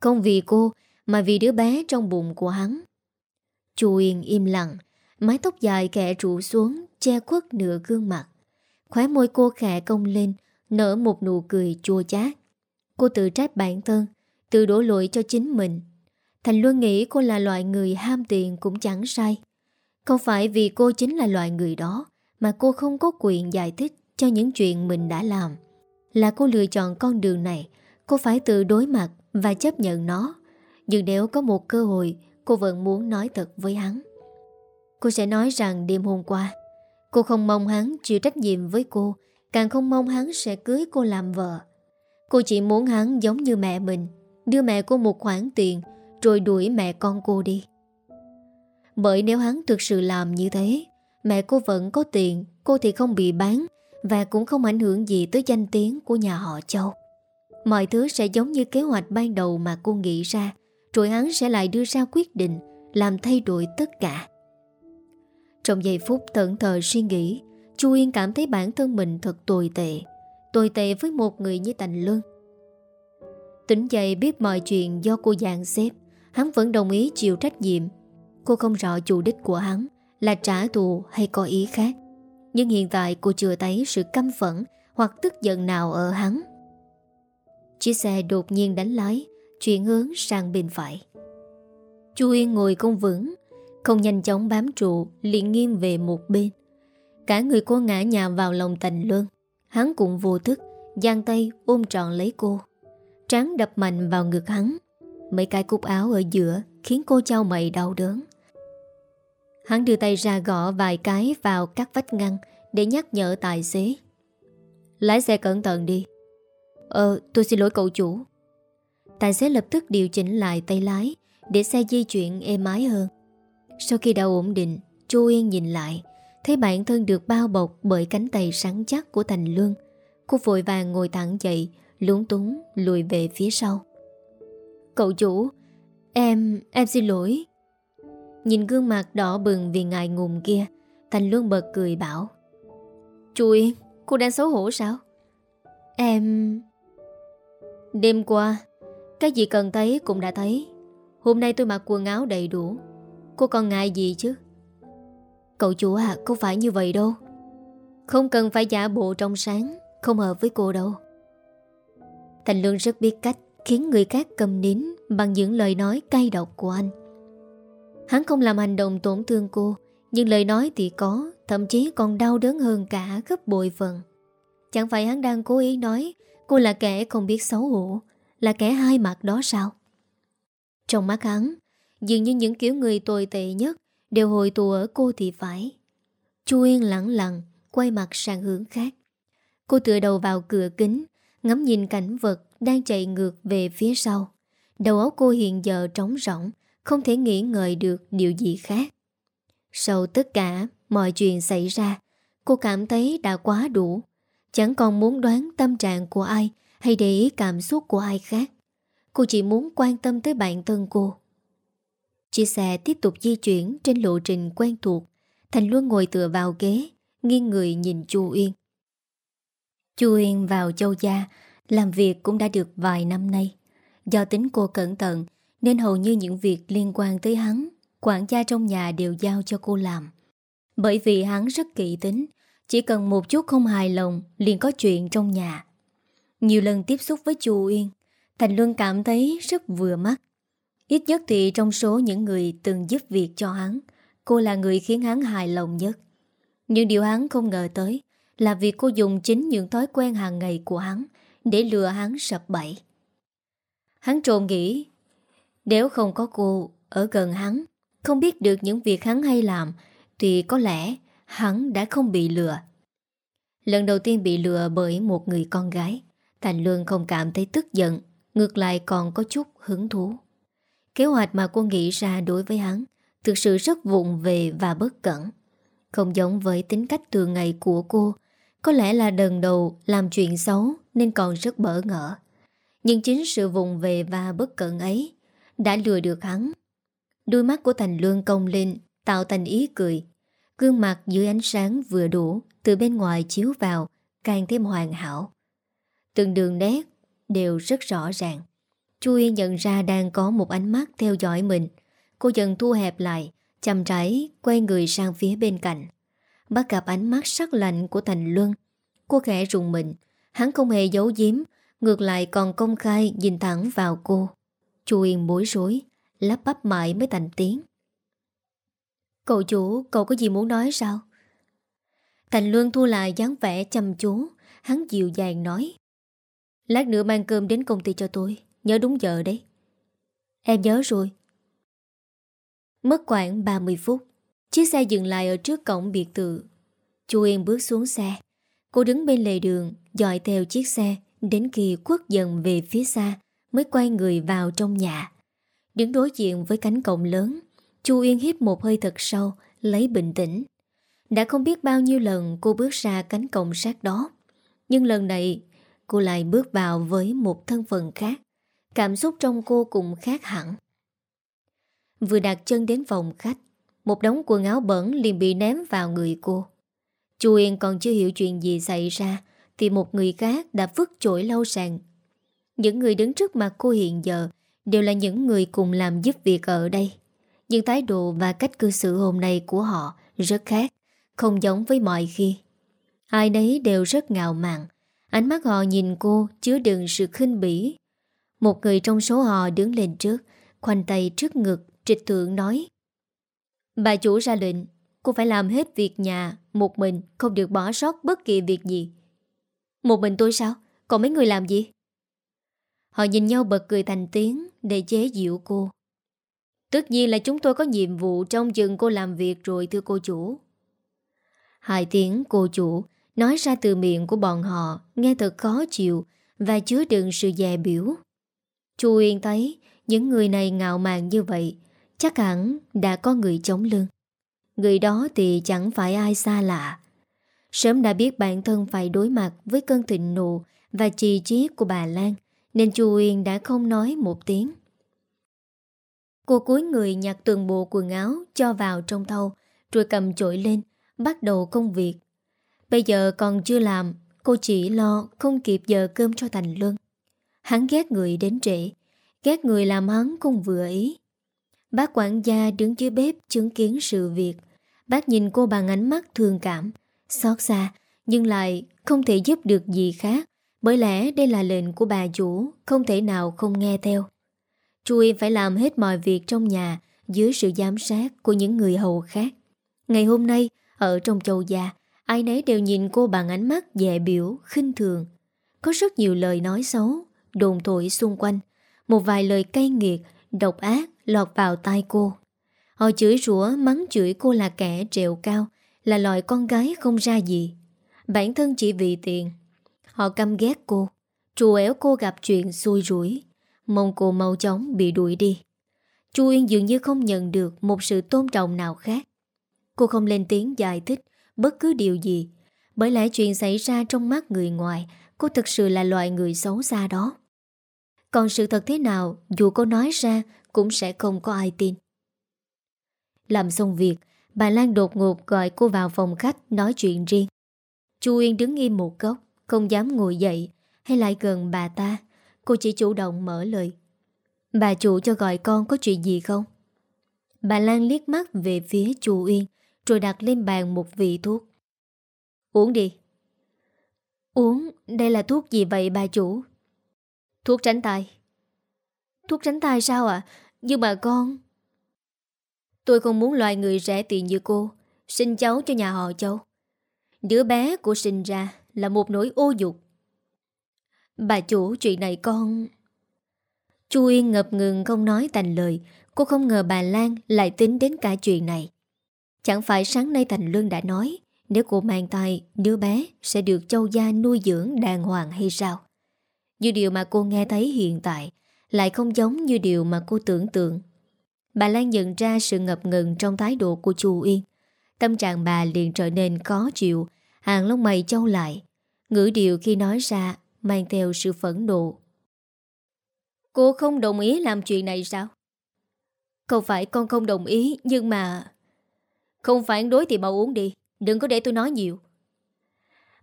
A: Không vì cô, Mà vì đứa bé trong bụng của hắn. Chu yên im lặng, Mái tóc dài kẹ trụ xuống, Che khuất nửa gương mặt. Khóe môi cô khẽ cong lên, Nở một nụ cười chua chát. Cô tự trách bản thân, Tự đổ lỗi cho chính mình. Thành luôn nghĩ cô là loại người ham tiền cũng chẳng sai. Không phải vì cô chính là loại người đó Mà cô không có quyền giải thích cho những chuyện mình đã làm. Là cô lựa chọn con đường này. Cô phải tự đối mặt và chấp nhận nó. Nhưng nếu có một cơ hội, Cô vẫn muốn nói thật với hắn. Cô sẽ nói rằng đêm hôm qua, Cô không mong hắn chịu trách nhiệm với cô, Càng không mong hắn sẽ cưới cô làm vợ. Cô chỉ muốn hắn giống như mẹ mình, Đưa mẹ cô một khoản tiền, Rồi đuổi mẹ con cô đi. Bởi nếu hắn thực sự làm như thế, Mẹ cô vẫn có tiền, Cô thì không bị bán và cũng không ảnh hưởng gì tới danh tiếng của nhà họ Châu. Mọi thứ sẽ giống như kế hoạch ban đầu mà cô nghĩ ra, Rồi hắn sẽ lại đưa ra quyết định, Làm thay đổi tất cả. Trong giây phút tận thờ suy nghĩ, Chu Yên cảm thấy bản thân mình thật tồi tệ Tồi tệ với một người như Tành Lương. Tỉnh dậy biết mọi chuyện do cô dàn xếp, Hắn vẫn đồng ý chịu trách nhiệm. Cô không rõ chủ đích của hắn Là trả thù hay có ý khác. Nhưng hiện tại cô chưa thấy sự căm phẫn Hoặc tức giận nào ở hắn. Chiếc xe đột nhiên đánh lái, Chuyển hướng sang bên phải. Chu Yên ngồi không vững, Không nhanh chóng bám trụ, liền nghiêng về một bên. Cả người cô ngã nhào vào lòng tần Luân. Hắn cũng vô thức, giang tay ôm trọn lấy cô. Tráng đập mạnh vào ngực hắn. Mấy cái cúc áo ở giữa Khiến cô trao mày đau đớn. Hắn đưa tay ra gõ vài cái Vào các vách ngăn Để nhắc nhở tài xế. Lái xe cẩn thận đi. Ờ tôi xin lỗi cậu chủ. Tài xế lập tức điều chỉnh lại tay lái Để xe di chuyển êm ái hơn. Sau khi đã ổn định Chu Yên nhìn lại Thấy bản thân được bao bọc bởi cánh tay sắn chắc của Thành Lương, Cô vội vàng ngồi thẳng dậy Lúng túng lùi về phía sau. Cậu chủ Em, em xin lỗi. Nhìn gương mặt đỏ bừng vì ngại ngùng kia Thành Luân bật cười bảo Chú Yên, cô đang xấu hổ sao? Em... Đêm qua Cái gì cần thấy cũng đã thấy. Hôm nay tôi mặc quần áo đầy đủ. Cô còn ngại gì chứ? Cậu chủ à không phải như vậy đâu. Không cần phải giả bộ trong sáng Không hợp với cô đâu. Thành Lương rất biết cách Khiến người khác cầm nín Bằng những lời nói cay độc của anh. Hắn không làm hành động tổn thương cô, Nhưng lời nói thì có, Thậm chí còn đau đớn hơn cả gấp bội phần. Chẳng phải hắn đang cố ý nói, Cô là kẻ không biết xấu hổ, Là kẻ hai mặt đó sao? Trong mắt hắn, Dường như những kiểu người tồi tệ nhất Đều hồi tù ở cô thì phải. Chu Yên lặng lặng, Quay mặt sang hướng khác. Cô tựa đầu vào cửa kính, Ngắm nhìn cảnh vật đang chạy ngược về phía sau. Đầu óc cô hiện giờ trống rỗng không thể nghĩ ngợi được điều gì khác. Sau tất cả mọi chuyện xảy ra, Cô cảm thấy đã quá đủ. Chẳng còn muốn đoán tâm trạng của ai Hay để ý cảm xúc của ai khác. Cô chỉ muốn quan tâm tới bản thân cô. Chiếc xe tiếp tục di chuyển Trên lộ trình quen thuộc. Thành luôn ngồi tựa vào ghế, Nghiêng người nhìn Chu Uyên. Chu Uyên vào châu gia, Làm việc cũng đã được vài năm nay. Do tính cô cẩn thận nên hầu như những việc liên quan tới hắn, Quản gia trong nhà đều giao cho cô làm. Bởi vì hắn rất kỵ tính, Chỉ cần một chút không hài lòng liền có chuyện trong nhà. Nhiều lần tiếp xúc với chu Uyên, Thành Luân cảm thấy rất vừa mắt. Ít nhất thì trong số những người từng giúp việc cho hắn, Cô là người khiến hắn hài lòng nhất. Nhưng điều hắn không ngờ tới Là việc cô dùng chính những thói quen hàng ngày của hắn Để lừa hắn sập bẫy. Hắn trộm nghĩ nếu không có cô ở gần hắn, Không biết được những việc hắn hay làm, Thì có lẽ hắn đã không bị lừa. Lần đầu tiên bị lừa bởi một người con gái. Thành Lương không cảm thấy tức giận, Ngược lại còn có chút hứng thú. Kế hoạch mà cô nghĩ ra đối với hắn Thực sự rất vụng về và bất cẩn. Không giống với tính cách thường ngày của cô, Có lẽ là lần đầu làm chuyện xấu Nên còn rất bỡ ngỡ. Nhưng chính sự vùng về và bất cẩn ấy đã lừa được hắn. Đôi mắt của Thành Lương cong lên, Tạo thành ý cười. Gương mặt dưới ánh sáng vừa đủ, Từ bên ngoài chiếu vào, Càng thêm hoàn hảo. Từng đường nét đều rất rõ ràng. Chu Yên nhận ra đang có một ánh mắt theo dõi mình. Cô dần thu hẹp lại Chầm rãi quay người sang phía bên cạnh. Bắt gặp ánh mắt sắc lạnh của Thành Luân. Cô khẽ rùng mình. Hắn không hề giấu giếm, Ngược lại còn công khai nhìn thẳng vào cô. Chu Yên bối rối, Lắp bắp mãi mới thành tiếng. Cậu chủ, Cậu có gì muốn nói sao? Thành Luân thu lại dáng vẻ chăm chú, Hắn dịu dàng nói. Lát nữa mang cơm đến công ty cho tôi, Nhớ đúng giờ đấy. Em nhớ rồi. Mất khoảng 30 phút, Chiếc xe dừng lại ở trước cổng biệt thự. Chu Yên bước xuống xe. Cô đứng bên lề đường, Dọi theo chiếc xe Đến khi khuất dần về phía xa. Mới quay người vào trong nhà. Đứng đối diện với cánh cổng lớn, Chu Yên hít một hơi thật sâu, Lấy bình tĩnh. Đã không biết bao nhiêu lần cô bước ra cánh cổng sát đó, Nhưng lần này Cô lại bước vào với một thân phận khác, Cảm xúc trong cô cũng khác hẳn. Vừa đặt chân đến phòng khách, Một đống quần áo bẩn liền bị ném vào người cô. Chu Yên còn chưa hiểu chuyện gì xảy ra, Thì một người khác đã vứt chổi lâu sàn. Những người đứng trước mặt cô hiện giờ Đều là những người cùng làm giúp việc ở đây. Nhưng thái độ và cách cư xử hôm nay của họ Rất khác, Không giống với mọi khi. Ai nấy đều rất ngạo mạn. Ánh mắt họ nhìn cô chứa đựng sự khinh bỉ. Một người trong số họ đứng lên trước, Khoanh tay trước ngực, Trịch thượng nói, Bà chủ ra lệnh, Cô phải làm hết việc nhà, Một mình không được bỏ sót bất kỳ việc gì. Một mình tôi sao? Còn mấy người làm gì? Họ nhìn nhau bật cười thành tiếng Để chế dịu cô. Tất nhiên là chúng tôi có nhiệm vụ Trong chừng cô làm việc rồi, thưa cô chủ. Hai tiếng, cô chủ, Nói ra từ miệng của bọn họ, Nghe thật khó chịu Và chứa đựng sự dè biểu. Chu Yên thấy Những người này ngạo mạn như vậy, Chắc hẳn đã có người chống lưng. Người đó thì chẳng phải ai xa lạ. Sớm đã biết bản thân phải đối mặt Với cơn thịnh nộ Và trì trí của bà Lan nên chu Uyên đã không nói một tiếng Cô cúi người nhặt từng bộ quần áo Cho vào trong thau Rồi cầm chổi lên Bắt đầu công việc Bây giờ còn chưa làm Cô chỉ lo không kịp giờ cơm cho Thành Luân Hắn ghét người đến trễ Ghét người làm hắn không vừa ý Bác quản gia đứng dưới bếp chứng kiến sự việc. Bác nhìn cô bằng ánh mắt thương cảm, xót xa, nhưng lại không thể giúp được gì khác. Bởi lẽ đây là lệnh của bà chủ, không thể nào không nghe theo. Chú Yên phải làm hết mọi việc trong nhà dưới sự giám sát của những người hầu khác. Ngày hôm nay, ở trong châu gia, ai nấy đều nhìn cô bằng ánh mắt dè biểu, khinh thường. Có rất nhiều lời nói xấu, đồn thổi xung quanh. Một vài lời cay nghiệt, độc ác lọt vào tai cô. Họ chửi rủa mắng chửi cô là kẻ trèo cao, là loại con gái không ra gì. Bản thân chỉ vì tiền. Họ căm ghét cô, trù éo cô gặp chuyện xui rủi, mong cô mau chóng bị đuổi đi. Chu Yên dường như không nhận được một sự tôn trọng nào khác. Cô không lên tiếng giải thích bất cứ điều gì, bởi lẽ chuyện xảy ra trong mắt người ngoài, cô thực sự là loại người xấu xa đó. Còn sự thật thế nào, dù cô nói ra, cũng sẽ không có ai tin. Làm xong việc, bà Lan đột ngột gọi cô vào phòng khách nói chuyện riêng. Chu Yên đứng im một góc, không dám ngồi dậy hay lại gần bà ta. Cô chỉ chủ động mở lời. Bà chủ cho gọi con có chuyện gì không? Bà Lan liếc mắt về phía Chu Uyên rồi đặt lên bàn một vị thuốc. Uống đi. Uống? Đây là thuốc gì vậy bà chủ? Thuốc tránh tai. Thuốc tránh tai sao ạ? À? Nhưng mà con... Tôi không muốn loại người rẻ tiền như cô Sinh cháu cho nhà họ châu Đứa bé của sinh ra là một nỗi ô dục. Bà chủ chuyện này con. Chu Yên ngập ngừng không nói thành lời. Cô không ngờ bà Lan lại tính đến cả chuyện này. Chẳng phải sáng nay Thành Luân đã nói Nếu cô mang tay Đứa bé sẽ được châu gia nuôi dưỡng đàng hoàng hay sao? Như điều mà cô nghe thấy hiện tại Lại không giống như điều mà cô tưởng tượng. Bà Lan nhận ra sự ngập ngừng trong thái độ của chu Yên. Tâm trạng bà liền trở nên khó chịu, hàng lông mày trâu lại. Ngữ điệu khi nói ra mang theo sự phẫn nộ. Cô không đồng ý làm chuyện này sao? Không phải con không đồng ý, nhưng mà... Không phản đối thì mau uống đi, đừng có để tôi nói nhiều.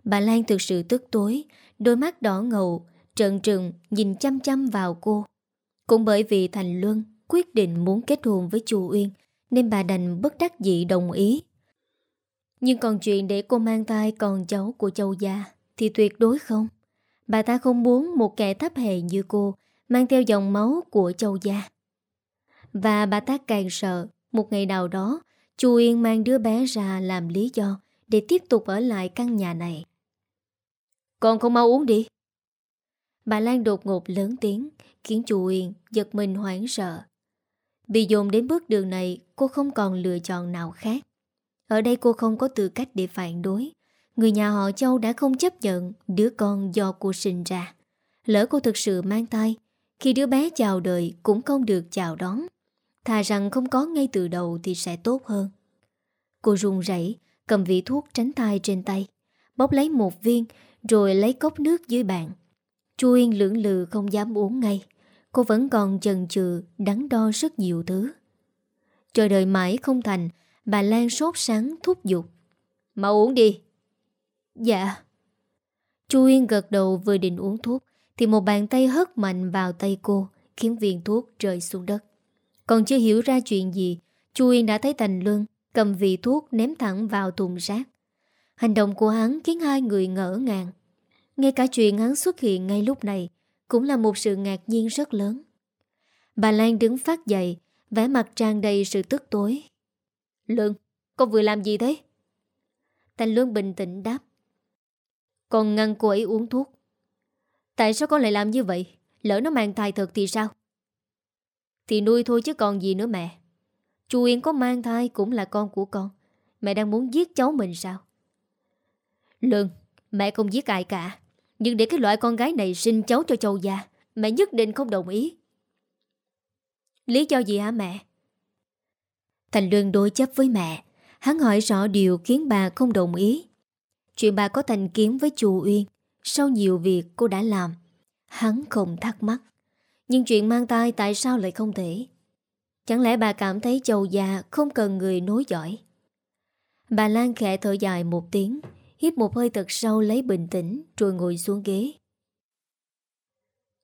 A: Bà Lan thực sự tức tối, đôi mắt đỏ ngầu, trợn trừng nhìn chăm chăm vào cô. Cũng bởi vì Thành Luân quyết định muốn kết hôn với chu Uyên nên bà đành bất đắc dị đồng ý. Nhưng còn chuyện để cô mang thai con cháu của châu gia thì tuyệt đối không. Bà ta không muốn một kẻ thấp hề như cô mang theo dòng máu của châu gia. Và bà ta càng sợ một ngày nào đó chu Yên mang đứa bé ra làm lý do để tiếp tục ở lại căn nhà này. Con không mau uống đi. Bà Lan đột ngột lớn tiếng, khiến chu Yên giật mình hoảng sợ. Bị dồn đến bước đường này, Cô không còn lựa chọn nào khác ở đây cô không có tư cách để phản đối. Người nhà họ Châu đã không chấp nhận Đứa con do cô sinh ra. Lỡ cô thực sự mang tay Khi đứa bé chào đời cũng không được chào đón. Thà rằng không có ngay từ đầu Thì sẽ tốt hơn. Cô run rẩy, Cầm vị thuốc tránh thai trên tay Bóc lấy một viên Rồi lấy cốc nước dưới bàn. Chu Yên lưỡng lự không dám uống ngay. Cô vẫn còn chần chừ, Đắn đo rất nhiều thứ. Chờ đợi mãi không thành Bà Lan sốt sáng thúc giục. Mau uống đi. Dạ. Chu Yên gật đầu vừa định uống thuốc Thì một bàn tay hất mạnh vào tay cô Khiến viên thuốc rơi xuống đất. Còn chưa hiểu ra chuyện gì Chu Yên đã thấy Thành Luân Cầm vị thuốc ném thẳng vào thùng rác. Hành động của hắn khiến hai người ngỡ ngàng. Ngay cả chuyện hắn xuất hiện ngay lúc này cũng là một sự ngạc nhiên rất lớn. Bà Lan đứng phát dậy, vẻ mặt tràn đầy sự tức tối. Lương, con vừa làm gì thế? Thành Lương bình tĩnh đáp. Con ngăn cô ấy uống thuốc. Tại sao con lại làm như vậy? Lỡ nó mang thai thật thì sao? Thì nuôi thôi chứ còn gì nữa mẹ. Chu Yên có mang thai cũng là con của con. Mẹ đang muốn giết cháu mình sao? Lương, mẹ không giết ai cả. Nhưng để cái loại con gái này sinh cháu cho châu gia Mẹ nhất định không đồng ý Lý do gì hả mẹ? Thành Luân đối chấp với mẹ. Hắn hỏi rõ điều khiến bà không đồng ý. Chuyện bà có thành kiến với chú Uyên, Sau nhiều việc cô đã làm, Hắn không thắc mắc. Nhưng chuyện mang tai tại sao lại không thể? Chẳng lẽ bà cảm thấy giàu già Không cần người nối giỏi Bà Lan khẽ thở dài một tiếng Hiếp một hơi thật sâu lấy bình tĩnh Rồi ngồi xuống ghế.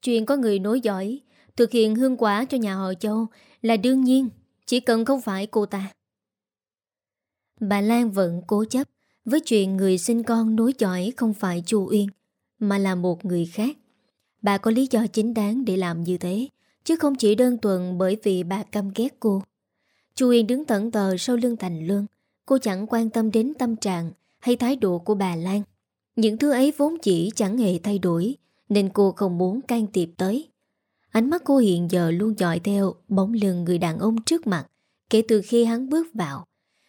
A: Chuyện có người nối giỏi Thực hiện hương quả cho nhà họ Châu Là đương nhiên. Chỉ cần không phải cô ta. Bà Lan vẫn cố chấp Với chuyện người sinh con nối giỏi Không phải Chu Uyên, Mà là một người khác. Bà có lý do chính đáng để làm như thế, Chứ không chỉ đơn thuần bởi vì bà căm ghét cô. Chu Uyên đứng tận tờ sau lưng Thành Lương Cô chẳng quan tâm đến tâm trạng Hay thái độ của bà Lan. Những thứ ấy vốn chỉ chẳng hề thay đổi, Nên cô không muốn can thiệp tới. Ánh mắt cô hiện giờ luôn dõi theo Bóng lưng người đàn ông trước mặt Kể từ khi hắn bước vào.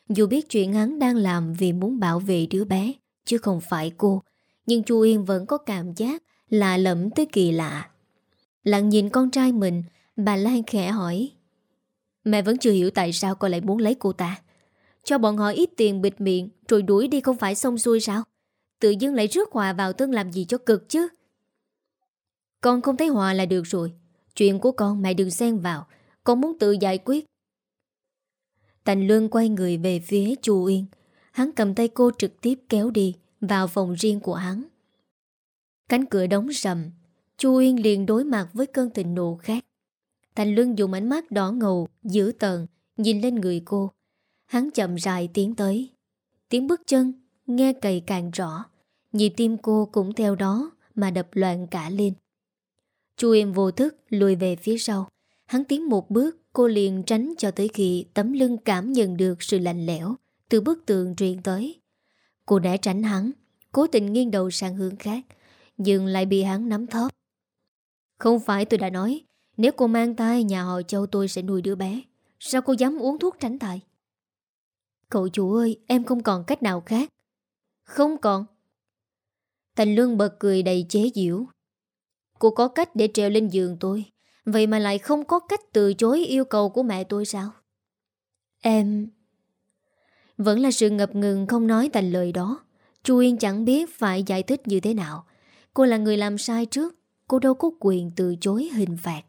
A: Dù biết chuyện hắn đang làm Vì muốn bảo vệ đứa bé, Chứ không phải cô, Nhưng chu Yên vẫn có cảm giác Lạ lẫm tới kỳ lạ. Lặng nhìn con trai mình, Bà Lan khẽ hỏi, Mẹ vẫn chưa hiểu tại sao con lại muốn lấy cô ta? Cho bọn họ ít tiền bịt miệng, Rồi đuổi đi không phải xong xuôi sao? Tự dưng lại rước hòa vào tân làm gì cho cực chứ? Con không thấy hòa là được rồi Chuyện của con mẹ đừng xen vào. Con muốn tự giải quyết. Thành Luân quay người về phía chu Yên Hắn cầm tay cô trực tiếp kéo đi Vào phòng riêng của hắn. Cánh cửa đóng rầm Chu Yên liền đối mặt với cơn tình nộ khác. Thành Luân dùng ánh mắt đỏ ngầu Giữ tờn Nhìn lên người cô. Hắn chậm rãi tiến tới. Tiếng bước chân Nghe cày càng rõ. Nhịp tim cô cũng theo đó Mà đập loạn cả lên. Chu em vô thức lùi về phía sau. Hắn tiến một bước, Cô liền tránh cho tới khi tấm lưng cảm nhận được sự lạnh lẽo Từ bức tường truyền tới. Cô đã tránh hắn, Cố tình nghiêng đầu sang hướng khác, Nhưng lại bị hắn nắm thóp. Không phải tôi đã nói, Nếu cô mang tay nhà họ châu tôi sẽ nuôi đứa bé. Sao cô dám uống thuốc tránh tài Cậu chủ ơi, Em không còn cách nào khác. Không còn. Thành Luân bật cười đầy chế giễu. Cô có cách để treo lên giường tôi? Vậy mà lại không có cách từ chối yêu cầu của mẹ tôi sao? Em Vẫn là sự ngập ngừng không nói thành lời đó. Chu Yên chẳng biết phải giải thích như thế nào. Cô là người làm sai trước. Cô đâu có quyền từ chối hình phạt.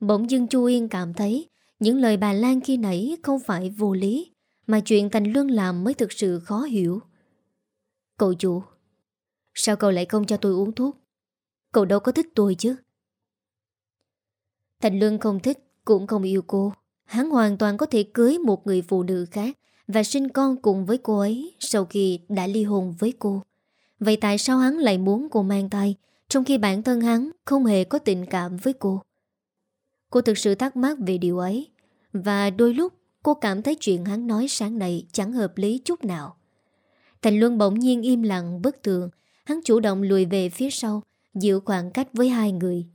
A: Bỗng dưng Chu Yên cảm thấy Những lời bà Lan khi nãy không phải vô lý Mà chuyện Thành Luân làm mới thực sự khó hiểu. Cậu chủ Sao cậu lại không cho tôi uống thuốc Cậu đâu có thích tôi chứ? Thành Luân không thích, Cũng không yêu cô. Hắn hoàn toàn có thể cưới một người phụ nữ khác Và sinh con cùng với cô ấy Sau khi đã ly hôn với cô. Vậy tại sao hắn lại muốn cô mang tay Trong khi bản thân hắn Không hề có tình cảm với cô? Cô thực sự thắc mắc về điều ấy, Và đôi lúc cô cảm thấy chuyện hắn nói sáng nay Chẳng hợp lý chút nào. Thành Luân bỗng nhiên im lặng, bất thường. Hắn chủ động lùi về phía sau Giữ khoảng cách với hai người.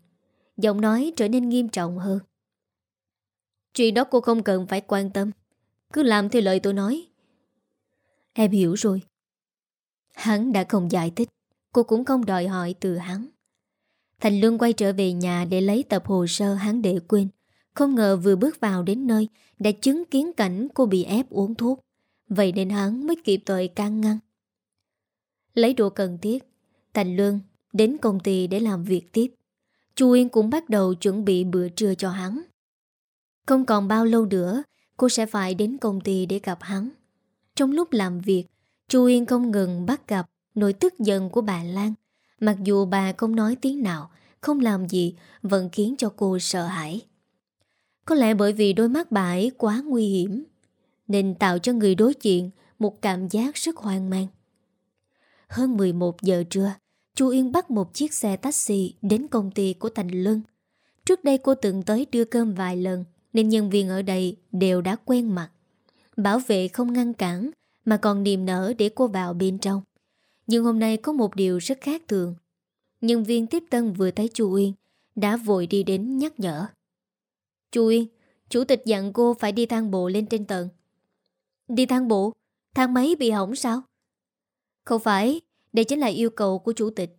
A: Giọng nói trở nên nghiêm trọng hơn. Chuyện đó cô không cần phải quan tâm. Cứ làm theo lời tôi nói. Em hiểu rồi. Hắn đã không giải thích. Cô cũng không đòi hỏi từ hắn. Thành Lương quay trở về nhà Để lấy tập hồ sơ hắn để quên. Không ngờ vừa bước vào đến nơi, Đã chứng kiến cảnh cô bị ép uống thuốc. Vậy nên hắn mới kịp thời can ngăn. Lấy đồ cần thiết, Thành Lương đến công ty để làm việc tiếp. Chu Yên cũng bắt đầu chuẩn bị bữa trưa cho hắn. Không còn bao lâu nữa, cô sẽ phải đến công ty để gặp hắn. Trong lúc làm việc, Chu Yên không ngừng bắt gặp nỗi tức giận của bà Lan. Mặc dù bà không nói tiếng nào, không làm gì, vẫn khiến cho cô sợ hãi. Có lẽ bởi vì đôi mắt bà ấy quá nguy hiểm, nên tạo cho người đối diện một cảm giác rất hoang mang. Hơn 11 giờ trưa, Chu Yên bắt một chiếc xe taxi đến công ty của Thành Lương. Trước đây cô từng tới đưa cơm vài lần nên nhân viên ở đây đều đã quen mặt. Bảo vệ không ngăn cản mà còn niềm nở để cô vào bên trong. Nhưng hôm nay có một điều rất khác thường. Nhân viên tiếp tân vừa thấy Chu Uyên đã vội đi đến nhắc nhở. Chu Uyên, chủ tịch dặn cô phải đi thang bộ lên trên tầng. Đi thang bộ? Thang máy bị hỏng sao? Không phải, đây chính là yêu cầu của chủ tịch.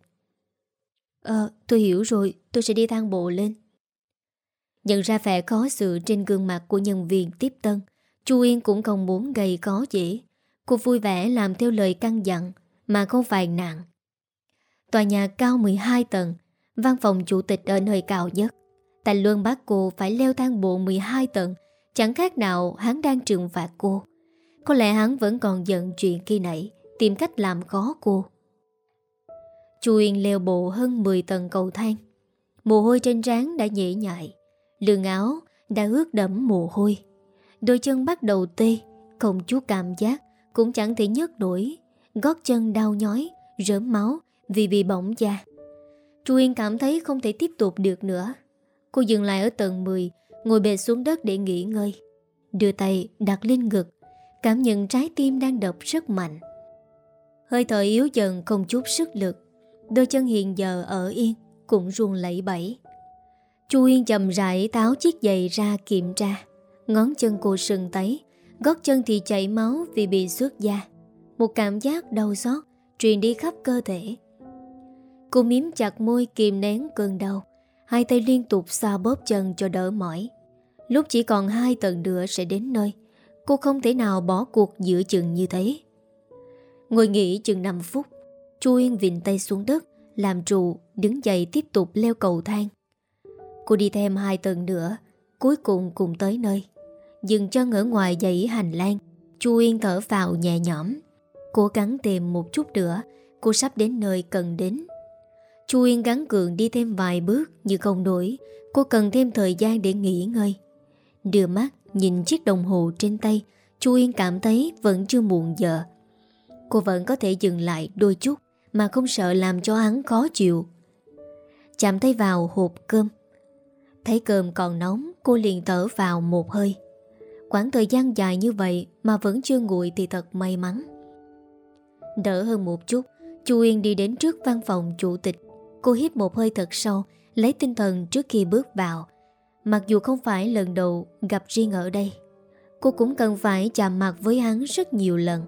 A: Ờ tôi hiểu rồi, Tôi sẽ đi thang bộ lên. Nhận ra vẻ khó xử trên gương mặt của nhân viên tiếp tân, Chu Yên cũng không muốn gây khó dễ. Cô vui vẻ làm theo lời căn dặn, Mà không phải nặng Tòa nhà cao 12 tầng, Văn phòng chủ tịch ở nơi cao nhất. Tài Luân bắt cô phải leo thang bộ 12 tầng, Chẳng khác nào hắn đang trừng phạt cô. Có lẽ hắn vẫn còn giận chuyện khi nãy, Tìm cách làm khó cô. Chu Yên leo bộ hơn 10 tầng cầu thang. Mồ hôi trên trán đã nhễ nhại Lường áo đã ướt đẫm mồ hôi. Đôi chân bắt đầu tê, Không chút cảm giác, Cũng chẳng thể nhấc nổi. Gót chân đau nhói, Rớm máu vì bị bỏng da. Chu Yên cảm thấy không thể tiếp tục được nữa. Cô dừng lại ở tầng 10 Ngồi bệt xuống đất để nghỉ ngơi. Đưa tay đặt lên ngực, Cảm nhận trái tim đang đập rất mạnh. Hơi thở yếu dần, không chút sức lực. Đôi chân hiện giờ ở yên, Cũng ruồn lẫy bẫy. Chu Yên chậm rãi táo chiếc giày ra kiểm tra. Ngón chân cô sừng tấy, Gót chân thì chảy máu vì bị xước da. Một cảm giác đau xót Truyền đi khắp cơ thể. Cô miếm chặt môi kìm nén cơn đau, Hai tay liên tục xoa bóp chân cho đỡ mỏi. Lúc chỉ còn hai tầng nữa sẽ đến nơi, Cô không thể nào bỏ cuộc giữa chừng như thế. Ngồi nghỉ chừng 5 phút Chu Yên vịnh tay xuống đất, Làm trụ, đứng dậy tiếp tục leo cầu thang. Cô đi thêm hai tầng nữa, Cuối cùng cùng tới nơi. Dừng chân ở ngoài dãy hành lang Chu Yên thở vào nhẹ nhõm. Cố gắng tìm một chút nữa, Cô sắp đến nơi cần đến. Chu Yên gắn cường đi thêm vài bước Nhưng không đổi Cô cần thêm thời gian để nghỉ ngơi. Đưa mắt nhìn chiếc đồng hồ trên tay Chu Yên cảm thấy vẫn chưa muộn giờ. Cô vẫn có thể dừng lại đôi chút. Mà không sợ làm cho hắn khó chịu. Chạm tay vào hộp cơm. Thấy cơm còn nóng, Cô liền thở vào một hơi. Quãng thời gian dài như vậy Mà vẫn chưa nguội thì thật may mắn. Đỡ hơn một chút, Chu Yên đi đến trước văn phòng chủ tịch. Cô hít một hơi thật sâu, Lấy tinh thần trước khi bước vào. Mặc dù không phải lần đầu gặp riêng ở đây, Cô cũng cần phải chạm mặt với hắn rất nhiều lần.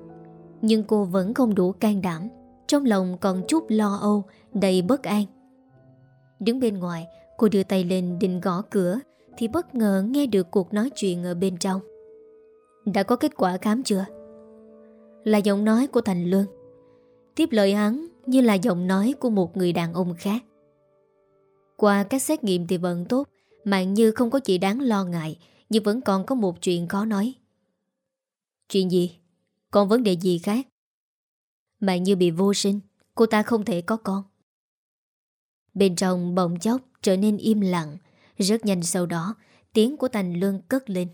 A: Nhưng cô vẫn không đủ can đảm. Trong lòng còn chút lo âu, Đầy bất an Đứng bên ngoài, Cô đưa tay lên định gõ cửa, Thì bất ngờ nghe được cuộc nói chuyện ở bên trong Đã có kết quả khám chưa? Là giọng nói của Thành Lương Tiếp lời hắn như là giọng nói của một người đàn ông khác Qua các xét nghiệm thì vẫn tốt Mạng Như không có gì đáng lo ngại, Nhưng vẫn còn có một chuyện khó nói Chuyện gì? Còn vấn đề gì khác? Mạng Như bị vô sinh, Cô ta không thể có con. Bên trong bỗng chốc trở nên im lặng. Rất nhanh sau đó, Tiếng của Thành Lương cất lên.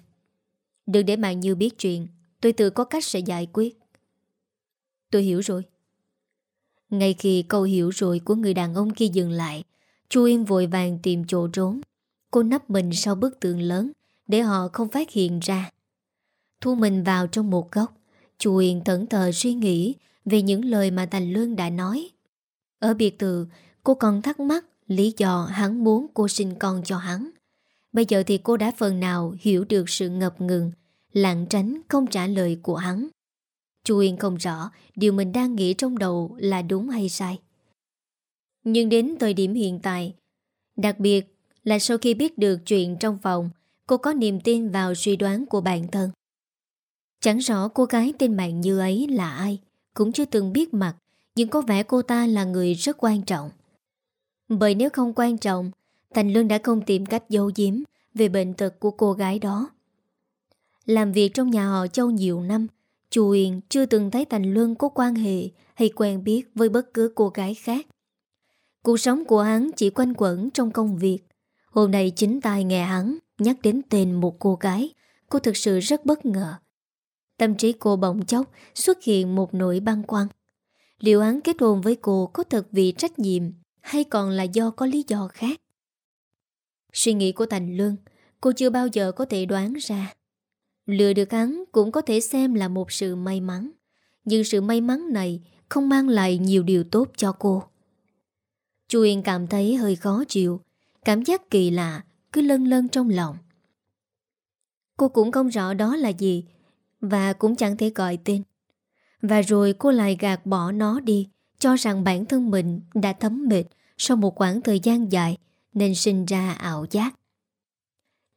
A: Đừng để Mạng Như biết chuyện, Tôi tự có cách sẽ giải quyết. Tôi hiểu rồi. Ngay khi câu hiểu rồi của người đàn ông kia dừng lại, Chu Yên vội vàng tìm chỗ trốn. Cô nấp mình sau bức tường lớn Để họ không phát hiện ra. Thu mình vào trong một góc, Chu Yên thẫn thờ suy nghĩ về những lời mà Thành Lương đã nói. Ở biệt thự Cô còn thắc mắc lý do hắn muốn cô sinh con cho hắn. Bây giờ thì cô đã phần nào hiểu được sự ngập ngừng Lặng tránh không trả lời của hắn. Chu Yên không rõ Điều mình đang nghĩ trong đầu là đúng hay sai. Nhưng đến thời điểm hiện tại Đặc biệt là sau khi biết được chuyện trong phòng, cô có niềm tin vào suy đoán của bản thân. Chẳng rõ cô gái tên mạng như ấy là ai, cũng chưa từng biết mặt, nhưng có vẻ cô ta là người rất quan trọng. Bởi nếu không quan trọng, Thành Lương đã không tìm cách giấu giếm về bệnh tật của cô gái đó. Làm việc trong nhà họ Châu nhiều năm, Chu Uyên chưa từng thấy Thành lương có quan hệ hay quen biết với bất cứ cô gái khác. Cuộc sống của hắn chỉ quanh quẩn trong công việc, Hôm nay chính tai nghe hắn nhắc đến tên một cô gái, cô thực sự rất bất ngờ. Tâm trí cô bỗng chốc xuất hiện một nỗi băng quan. Liệu án kết hôn với cô có thật vì trách nhiệm hay còn là do có lý do khác? Suy nghĩ của Thành Lương, cô chưa bao giờ có thể đoán ra. Lừa được hắn cũng có thể xem là một sự may mắn. Nhưng sự may mắn này không mang lại nhiều điều tốt cho cô. Chu Yên cảm thấy hơi khó chịu Cảm giác kỳ lạ cứ lân lân trong lòng. Cô cũng không rõ đó là gì và cũng chẳng thể gọi tên. Và rồi cô lại gạt bỏ nó đi cho rằng bản thân mình đã thấm mệt sau một khoảng thời gian dài nên sinh ra ảo giác.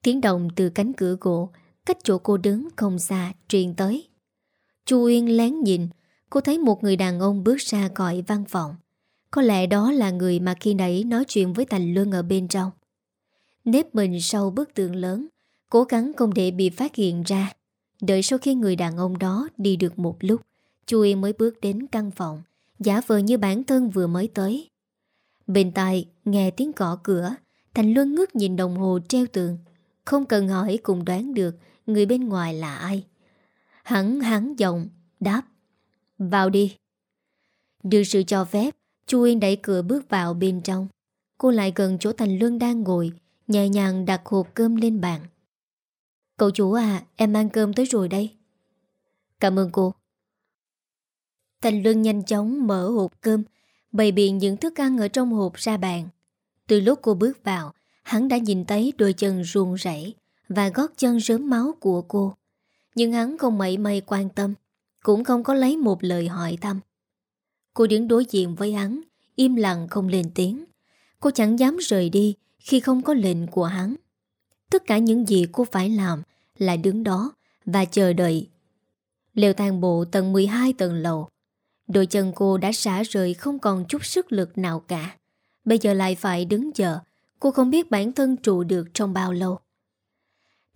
A: Tiếng động từ cánh cửa gỗ cách chỗ cô đứng không xa truyền tới. Chu Uyên lén nhìn cô thấy một người đàn ông bước ra khỏi văn phòng. Có lẽ đó là người mà khi nãy nói chuyện với Thành Luân ở bên trong. Nếp mình sau bức tường lớn, cố gắng không để bị phát hiện ra. Đợi sau khi người đàn ông đó đi được một lúc, Chu Yên mới bước đến căn phòng, giả vờ như bản thân vừa mới tới. Bên tai nghe tiếng cỏ cửa, Thành Luân ngước nhìn đồng hồ treo tường. Không cần hỏi cũng đoán được người bên ngoài là ai. Hắn hắn giọng, đáp. Vào đi. Được sự cho phép, Chu Yên đẩy cửa bước vào bên trong Cô lại gần chỗ Thành Luân đang ngồi Nhẹ nhàng đặt hộp cơm lên bàn Cậu chủ à Em mang cơm tới rồi đây. Cảm ơn cô. Thành Luân nhanh chóng mở hộp cơm, Bày biện những thức ăn ở trong hộp ra bàn. Từ lúc cô bước vào, Hắn đã nhìn thấy đôi chân ruồn rẩy Và gót chân rớm máu của cô. Nhưng hắn không mảy may quan tâm, Cũng không có lấy một lời hỏi thăm. Cô đứng đối diện với hắn, Im lặng không lên tiếng. Cô chẳng dám rời đi Khi không có lệnh của hắn. Tất cả những gì cô phải làm Là đứng đó Và chờ đợi. Lều thang bộ tầng 12 tầng lầu. Đôi chân cô đã xả rời Không còn chút sức lực nào cả. Bây giờ lại phải đứng chờ. Cô không biết bản thân trụ được trong bao lâu.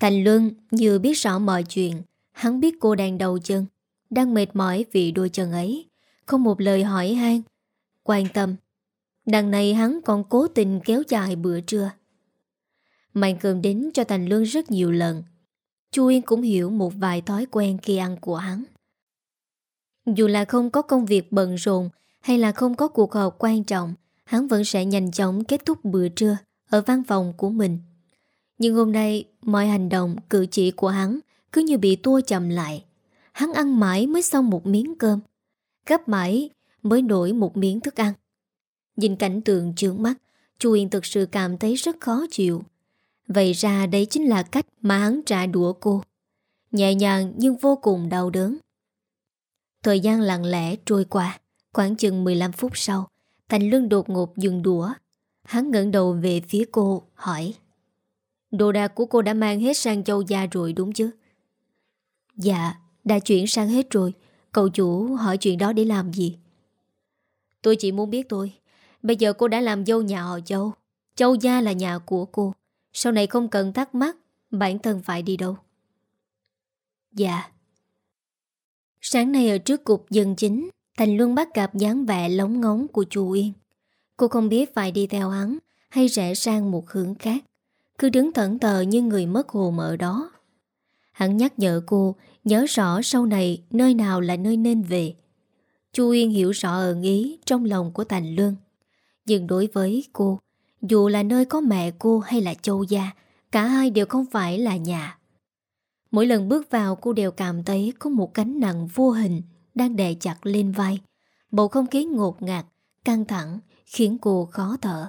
A: Thành Luân như biết rõ mọi chuyện. Hắn biết cô đang đầu chân, Đang mệt mỏi vì đôi chân ấy. Không một lời hỏi han. Quan tâm. Đằng này hắn còn cố tình kéo dài bữa trưa. Mang cơm đến cho Thành Luân rất nhiều lần. Chu Yên cũng hiểu một vài thói quen khi ăn của hắn. Dù là không có công việc bận rộn Hay là không có cuộc họp quan trọng Hắn vẫn sẽ nhanh chóng kết thúc bữa trưa Ở văn phòng của mình. Nhưng hôm nay Mọi hành động, cử chỉ của hắn Cứ như bị tua chậm lại. Hắn ăn mãi mới xong một miếng cơm Gấp mãi mới nổi một miếng thức ăn. Nhìn cảnh tượng trướng mắt Chu Yên thực sự cảm thấy rất khó chịu. Vậy ra đấy chính là cách mà hắn trả đũa cô. Nhẹ nhàng nhưng vô cùng đau đớn. Thời gian lặng lẽ trôi qua, Khoảng chừng 15 phút sau, Thành Luân đột ngột dừng đũa. Hắn ngẩng đầu về phía cô, hỏi, Đồ đạc của cô đã mang hết sang châu gia rồi đúng chứ? Dạ Đã chuyển sang hết rồi. Cậu chủ hỏi chuyện đó để làm gì? Tôi chỉ muốn biết thôi. Bây giờ cô đã làm dâu nhà họ châu. Châu gia là nhà của cô. Sau này không cần thắc mắc, Bản thân phải đi đâu? Dạ. Sáng nay ở trước cục dân chính, Thành Luân bắt gặp dáng vẻ lóng ngóng của chú Yên. Cô không biết phải đi theo hắn Hay rẽ sang một hướng khác. Cứ đứng thẩn tờ như người mất hồn ở đó. Hắn nhắc nhở cô, Nhớ rõ sau này Nơi nào là nơi nên về. Chu Yên hiểu rõ ẩn ý Trong lòng của Thành Luân. Nhưng đối với cô dù là nơi có mẹ cô hay là châu gia, Cả hai đều không phải là nhà. Mỗi lần bước vào, cô đều cảm thấy Có một cánh nặng vô hình Đang đè chặt lên vai. Bầu không khí ngột ngạt, Căng thẳng, khiến cô khó thở.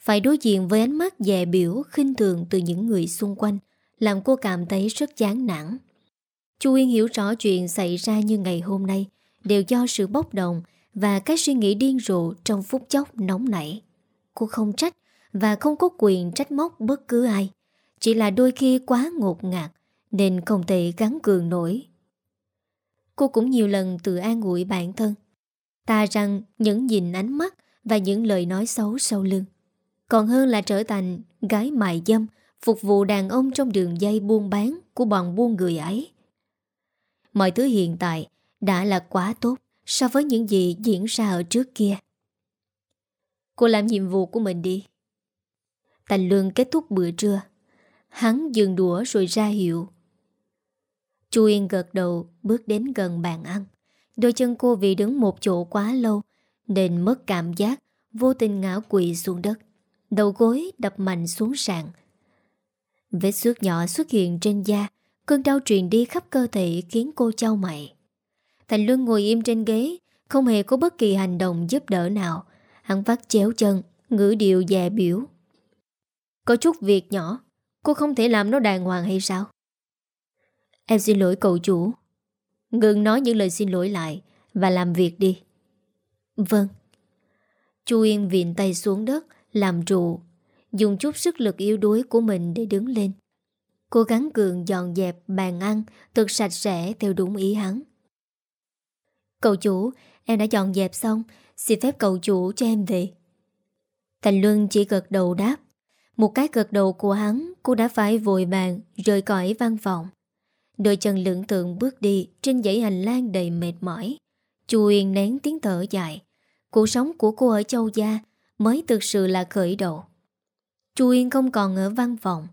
A: Phải đối diện với ánh mắt dè biểu, khinh thường từ những người xung quanh, Làm cô cảm thấy rất chán nản. Chu Yên hiểu rõ chuyện xảy ra như ngày hôm nay, Đều do sự bốc đồng và cái suy nghĩ điên rồ trong phút chốc nóng nảy. Cô không trách và không có quyền trách móc bất cứ ai. Chỉ là đôi khi quá ngột ngạt nên không thể gắn cường nổi. Cô cũng nhiều lần tự an ủi bản thân. Ta rằng những nhìn ánh mắt và những lời nói xấu sau lưng. Còn hơn là trở thành gái mại dâm phục vụ đàn ông trong đường dây buôn bán của bọn buôn người ấy. Mọi thứ hiện tại đã là quá tốt so với những gì diễn ra ở trước kia. Cô làm nhiệm vụ của mình đi. Thành Lương kết thúc bữa trưa. Hắn dừng đũa rồi ra hiệu. Chu Yên gật đầu bước đến gần bàn ăn. Đôi chân cô vì đứng một chỗ quá lâu nên mất cảm giác, vô tình ngã quỵ xuống đất. Đầu gối đập mạnh xuống sàn. Vết xước nhỏ xuất hiện trên da, cơn đau truyền đi khắp cơ thể khiến cô trao mày. Thành Luân ngồi im trên ghế Không hề có bất kỳ hành động giúp đỡ nào Hắn vắt chéo chân Ngữ điệu dè biểu. Có chút việc nhỏ Cô không thể làm nó đàng hoàng hay sao? Em xin lỗi cậu chủ. Ngừng nói những lời xin lỗi lại Và làm việc đi. Vâng. Chu Yên viện tay xuống đất Làm trụ Dùng chút sức lực yếu đuối của mình để đứng lên. Cố gắng cường dọn dẹp bàn ăn Thật sạch sẽ theo đúng ý hắn. Cậu chủ, em đã dọn dẹp xong Xin phép cậu chủ cho em về. Thành Luân chỉ gật đầu đáp. Một cái gật đầu của hắn, Cô đã phải vội vàng Rời khỏi văn phòng. Đôi chân lưỡng tượng bước đi Trên dãy hành lang đầy mệt mỏi. Chu Uyên nén tiếng thở dài. Cuộc sống của cô ở Châu Gia Mới thực sự là khởi đầu. Chu Uyên không còn ở văn phòng.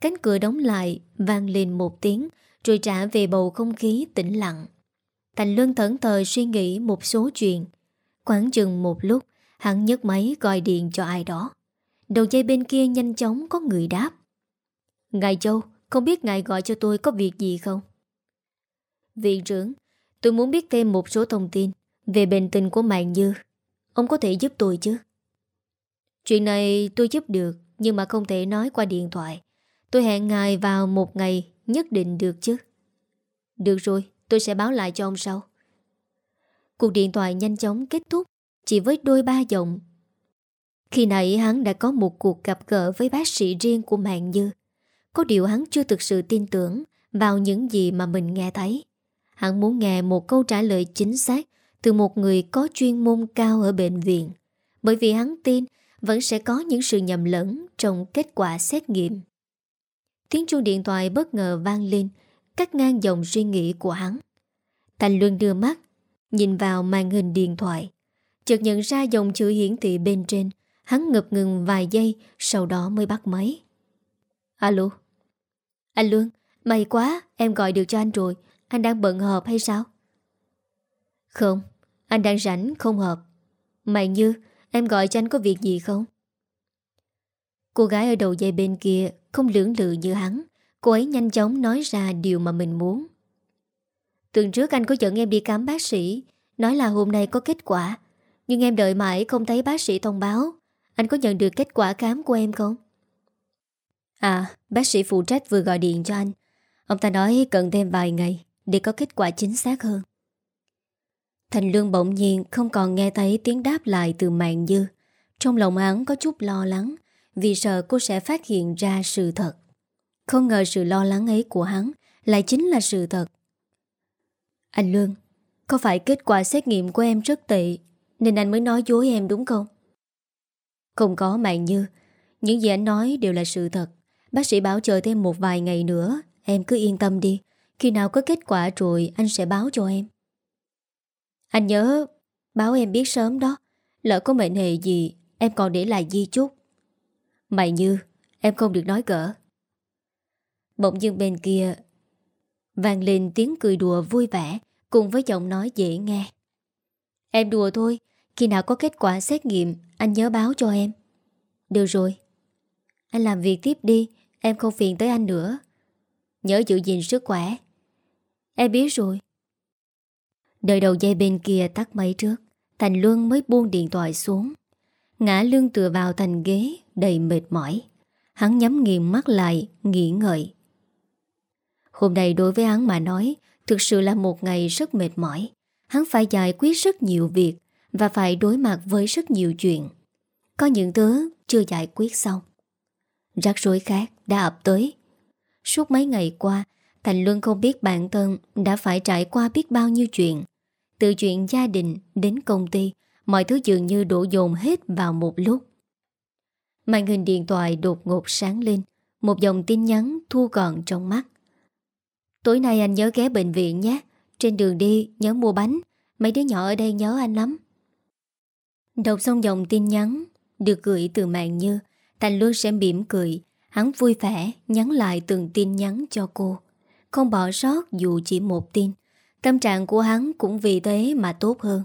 A: Cánh cửa đóng lại, vang lên một tiếng, Rồi trả về bầu không khí tĩnh lặng. Thành Luân thẫn thờ suy nghĩ một số chuyện. Khoảng chừng một lúc, Hắn nhấc máy gọi điện cho ai đó. Đầu dây bên kia nhanh chóng có người đáp. Ngài Châu, Không biết ngài gọi cho tôi có việc gì không? Viện trưởng, Tôi muốn biết thêm một số thông tin Về bệnh tình của Mạng Như. Ông có thể giúp tôi chứ? Chuyện này tôi giúp được, Nhưng mà không thể nói qua điện thoại. Tôi hẹn ngài vào một ngày, Nhất định được chứ? Được rồi, tôi sẽ báo lại cho ông sau. Cuộc điện thoại nhanh chóng kết thúc, Chỉ với đôi ba giọng. Khi nãy hắn đã có một cuộc gặp gỡ Với bác sĩ riêng của Mạng Như Có điều hắn chưa thực sự tin tưởng Vào những gì mà mình nghe thấy. Hắn muốn nghe một câu trả lời chính xác Từ một người có chuyên môn cao ở bệnh viện, Bởi vì hắn tin Vẫn sẽ có những sự nhầm lẫn Trong kết quả xét nghiệm. Tiếng chuông điện thoại bất ngờ vang lên, Cắt ngang dòng suy nghĩ của hắn. Thành Luân đưa mắt Nhìn vào màn hình điện thoại. Chợt nhận ra dòng chữ hiển thị bên trên. Hắn ngập ngừng vài giây Sau đó mới bắt máy. Alo? Anh Lương, May quá em gọi được cho anh rồi. Anh đang bận họp hay sao? Không Anh đang rảnh không họp. Mày Như Em gọi cho anh có việc gì không? Cô gái ở đầu dây bên kia Không lưỡng lự như hắn. Cô ấy nhanh chóng nói ra điều mà mình muốn. Tuần trước anh có dẫn em đi khám bác sĩ Nói là hôm nay có kết quả Nhưng em đợi mãi không thấy bác sĩ thông báo. Anh có nhận được kết quả khám của em không? À, bác sĩ phụ trách vừa gọi điện cho anh. Ông ta nói cần thêm vài ngày Để có kết quả chính xác hơn. Thành Lương bỗng nhiên không còn nghe thấy tiếng đáp lại từ mạng dư. Trong lòng hắn có chút lo lắng Vì sợ cô sẽ phát hiện ra sự thật. Không ngờ sự lo lắng ấy của hắn Lại chính là sự thật. Anh Lương, Có phải kết quả xét nghiệm của em rất tệ, Nên anh mới nói dối em đúng không? Không có mạng như. Những gì anh nói đều là sự thật. Bác sĩ bảo chờ thêm một vài ngày nữa, Em cứ yên tâm đi. Khi nào có kết quả rồi, anh sẽ báo cho em. Anh nhớ, Báo em biết sớm đó. Lỡ có mệnh hệ gì, Em còn để lại di chúc. Mày như, Em không được nói cỡ. Bỗng dưng bên kia vang lên tiếng cười đùa vui vẻ, Cùng với giọng nói dễ nghe. Em đùa thôi, Khi nào có kết quả xét nghiệm, Anh nhớ báo cho em. Được rồi. Anh làm việc tiếp đi, Em không phiền tới anh nữa. Nhớ giữ gìn sức khỏe. Em biết rồi. Đợi đầu dây bên kia tắt máy trước, Thành Luân mới buông điện thoại xuống. Ngã lưng tựa vào thành ghế, Đầy mệt mỏi. Hắn nhắm nghiền mắt lại Nghỉ ngợi. Hôm nay đối với hắn mà nói, Thực sự là một ngày rất mệt mỏi. Hắn phải giải quyết rất nhiều việc Và phải đối mặt với rất nhiều chuyện. Có những thứ chưa giải quyết xong. Rắc rối khác đã ập tới. Suốt mấy ngày qua, Thành Luân không biết bản thân Đã phải trải qua biết bao nhiêu chuyện. Từ chuyện gia đình đến công ty, Mọi thứ dường như đổ dồn hết vào một lúc. Màn hình điện thoại đột ngột sáng lên, Một dòng tin nhắn thu gọn trong mắt. Tối nay anh nhớ ghé bệnh viện nhé. Trên đường đi, nhớ mua bánh. Mấy đứa nhỏ ở đây nhớ anh lắm. Đọc xong dòng tin nhắn, Được gửi từ mạng như Thành Luân sẽ mỉm cười. Hắn vui vẻ nhắn lại từng tin nhắn cho cô. Không bỏ sót dù chỉ một tin. Tâm trạng của hắn cũng vì thế mà tốt hơn.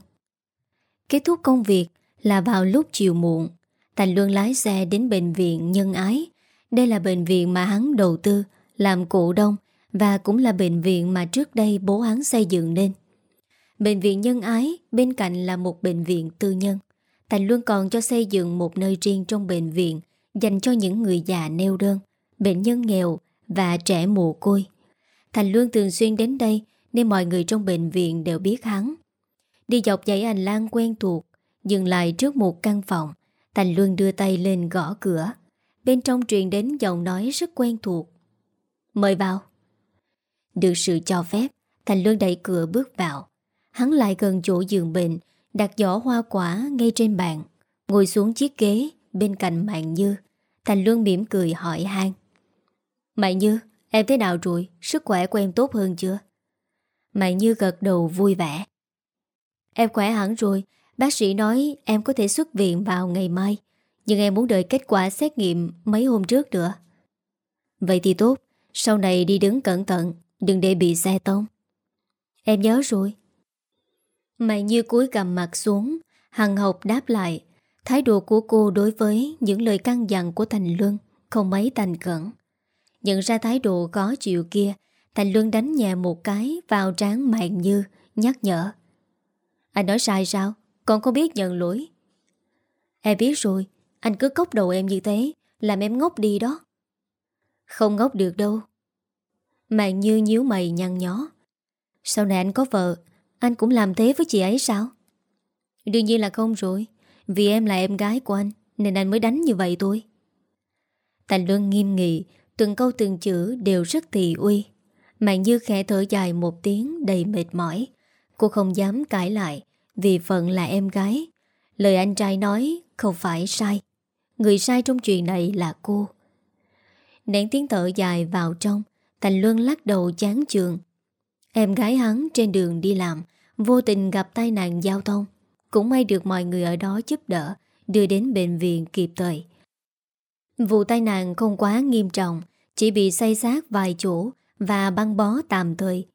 A: Kết thúc công việc là vào lúc chiều muộn. Thành Luân lái xe đến bệnh viện Nhân Ái. Đây là bệnh viện mà hắn đầu tư, Làm cổ đông. Và cũng là bệnh viện mà trước đây bố hắn xây dựng nên Bệnh viện Nhân Ái bên cạnh là một bệnh viện tư nhân Thành luôn còn cho xây dựng một nơi riêng trong bệnh viện dành cho những người già neo đơn, bệnh nhân nghèo và trẻ mồ côi. Thành luôn thường xuyên đến đây nên mọi người trong bệnh viện đều biết hắn. Đi dọc dãy hành lang quen thuộc, dừng lại trước một căn phòng. Thành luôn đưa tay lên gõ cửa. Bên trong truyền đến giọng nói rất quen thuộc. Mời vào. Được sự cho phép, Thành Luân đẩy cửa bước vào. Hắn lại gần chỗ giường bệnh, đặt giỏ hoa quả ngay trên bàn, ngồi xuống chiếc ghế bên cạnh Mạng Như. Thành Luân mỉm cười hỏi han Mạng Như, em thế nào rồi? Sức khỏe của em tốt hơn chưa? Mạng Như gật đầu vui vẻ Em khỏe hẳn rồi Bác sĩ nói em có thể xuất viện vào ngày mai Nhưng em muốn đợi kết quả xét nghiệm mấy hôm trước nữa Vậy thì tốt Sau này đi đứng cẩn thận Đừng để bị xe tông. Em nhớ rồi. Mày Như cúi cầm mặt xuống Hằng học đáp lại Thái độ của cô đối với những lời căng dặn của Thành Luân không mấy thành cẩn. Nhận ra thái độ có chịu kia, Thành Luân đánh nhẹ một cái vào trán Mạng Như, Nhắc nhở. Anh nói sai sao? Còn không biết nhận lỗi. Em biết rồi Anh cứ cốc đầu em như thế Làm em ngốc đi đó. Không ngốc được đâu. Mạng như nhíu mày nhăn nhó. Sau này anh có vợ? Anh cũng làm thế với chị ấy sao? Đương nhiên là không rồi. Vì em là em gái của anh, Nên anh mới đánh như vậy thôi. Thành Luân nghiêm nghị, Từng câu từng chữ đều rất thị uy. Mạng Như khẽ thở dài một tiếng đầy mệt mỏi. Cô không dám cãi lại, Vì phận là em gái. Lời anh trai nói không phải sai. Người sai trong chuyện này là cô. Nén tiếng thở dài vào trong Thành Luân lắc đầu chán trường Em gái hắn trên đường đi làm, Vô tình gặp tai nạn giao thông. Cũng may được mọi người ở đó giúp đỡ, Đưa đến bệnh viện kịp thời. Vụ tai nạn không quá nghiêm trọng, Chỉ bị xây xác vài chỗ Và băng bó tạm thời.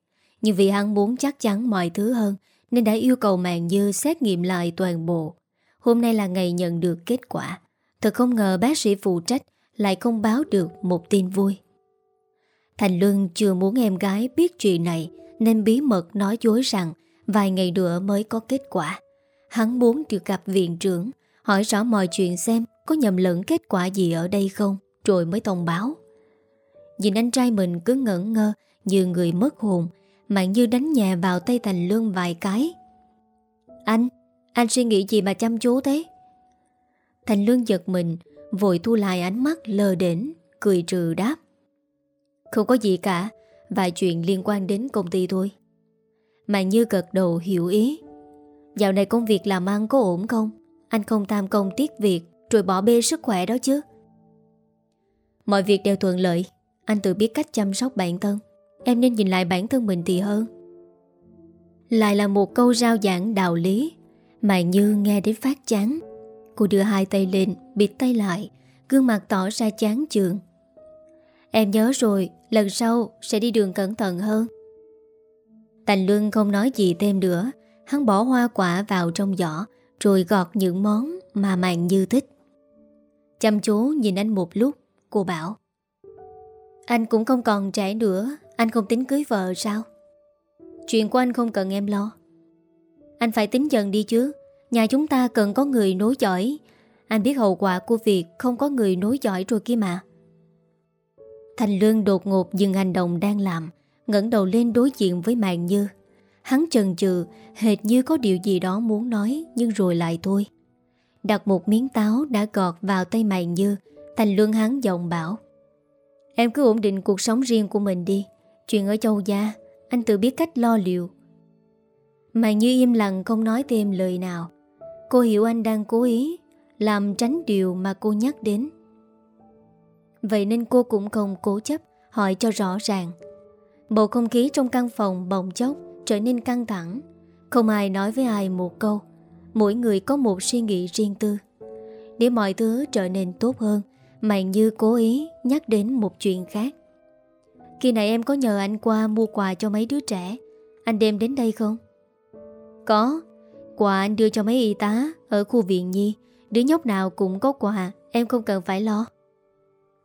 A: Nhưng vì hắn muốn chắc chắn mọi thứ hơn, Nên đã yêu cầu mạng dư xét nghiệm lại toàn bộ. Hôm nay là ngày nhận được kết quả. Thật không ngờ bác sĩ phụ trách Lại không báo được một tin vui. Thành Luân chưa muốn em gái biết chuyện này, Nên bí mật nói dối rằng Vài ngày nữa mới có kết quả. Hắn muốn được gặp viện trưởng, Hỏi rõ mọi chuyện xem Có nhầm lẫn kết quả gì ở đây không, Rồi mới thông báo. Nhìn anh trai mình cứ ngẩn ngơ Như người mất hồn, Mạng như đánh nhà vào tay Thành Luân vài cái. Anh Anh suy nghĩ gì mà chăm chú thế? Thành Luân giật mình, Vội thu lại ánh mắt lờ đỉnh Cười trừ đáp. Không có gì cả, Vài chuyện liên quan đến công ty thôi. Mà như gật đầu hiểu ý. Dạo này công việc làm ăn có ổn không? Anh không tam công tiếc việc, Rồi bỏ bê sức khỏe đó chứ. Mọi việc đều thuận lợi. Anh tự biết cách chăm sóc bản thân. Em nên nhìn lại bản thân mình thì hơn. Lại là một câu rao giảng đạo lý Mà Như nghe đến phát chán. Cô đưa hai tay lên, Bịt tay lại, Gương mặt tỏ ra chán chường. Em nhớ rồi Lần sau sẽ đi đường cẩn thận hơn. Thành Luân không nói gì thêm nữa. Hắn bỏ hoa quả vào trong giỏ, Rồi gọt những món mà Mạng Như thích. Chăm chú nhìn anh một lúc, Cô bảo, Anh cũng không còn trẻ nữa, Anh không tính cưới vợ sao? Chuyện của anh không cần em lo. Anh phải tính dần đi chứ. Nhà chúng ta cần có người nối dõi. Anh biết hậu quả của việc Không có người nối dõi rồi kia mà. Thành Lương đột ngột dừng hành động đang làm, ngẩng đầu lên đối diện với Mạng Như. Hắn chần chừ, Hệt như có điều gì đó muốn nói, Nhưng rồi lại thôi. Đặt một miếng táo đã gọt vào tay Mạng Như Thành Lương hắn giọng bảo, Em cứ ổn định cuộc sống riêng của mình đi. Chuyện ở châu gia, Anh tự biết cách lo liệu. Mạng Như im lặng không nói thêm lời nào. Cô hiểu anh đang cố ý Làm tránh điều mà cô nhắc đến. Vậy nên cô cũng không cố chấp, Hỏi cho rõ ràng. Bầu không khí trong căn phòng bồng chốc Trở nên căng thẳng. Không ai nói với ai một câu. Mỗi người có một suy nghĩ riêng tư. Để mọi thứ trở nên tốt hơn, Mạnh như cố ý nhắc đến một chuyện khác. Khi nãy em có nhờ anh qua mua quà cho mấy đứa trẻ. Anh đem đến đây không? Có. Quà anh đưa cho mấy y tá Ở khu viện nhi. Đứa nhóc nào cũng có quà, Em không cần phải lo.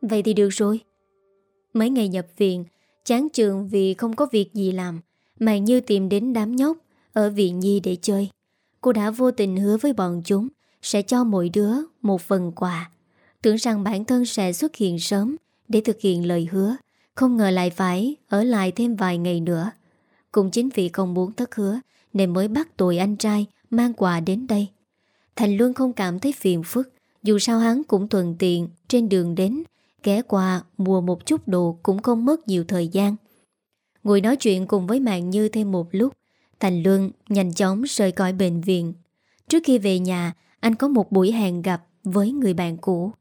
A: Vậy thì được rồi. Mấy ngày nhập viện, Chán trường vì không có việc gì làm Mạng Như tìm đến đám nhóc Ở viện nhi để chơi. Cô đã vô tình hứa với bọn chúng Sẽ cho mỗi đứa một phần quà. Tưởng rằng bản thân sẽ xuất hiện sớm Để thực hiện lời hứa, Không ngờ lại phải ở lại thêm vài ngày nữa. Cũng chính vì không muốn thất hứa Nên mới bắt tội anh trai Mang quà đến đây. Thành luôn không cảm thấy phiền phức, Dù sao hắn cũng thuận tiện Trên đường đến Ghé qua, mua một chút đồ Cũng không mất nhiều thời gian. Ngồi nói chuyện cùng với Mạng Như thêm một lúc, Thành Luân nhanh chóng rời khỏi bệnh viện. Trước khi về nhà, Anh có một buổi hẹn gặp với người bạn cũ.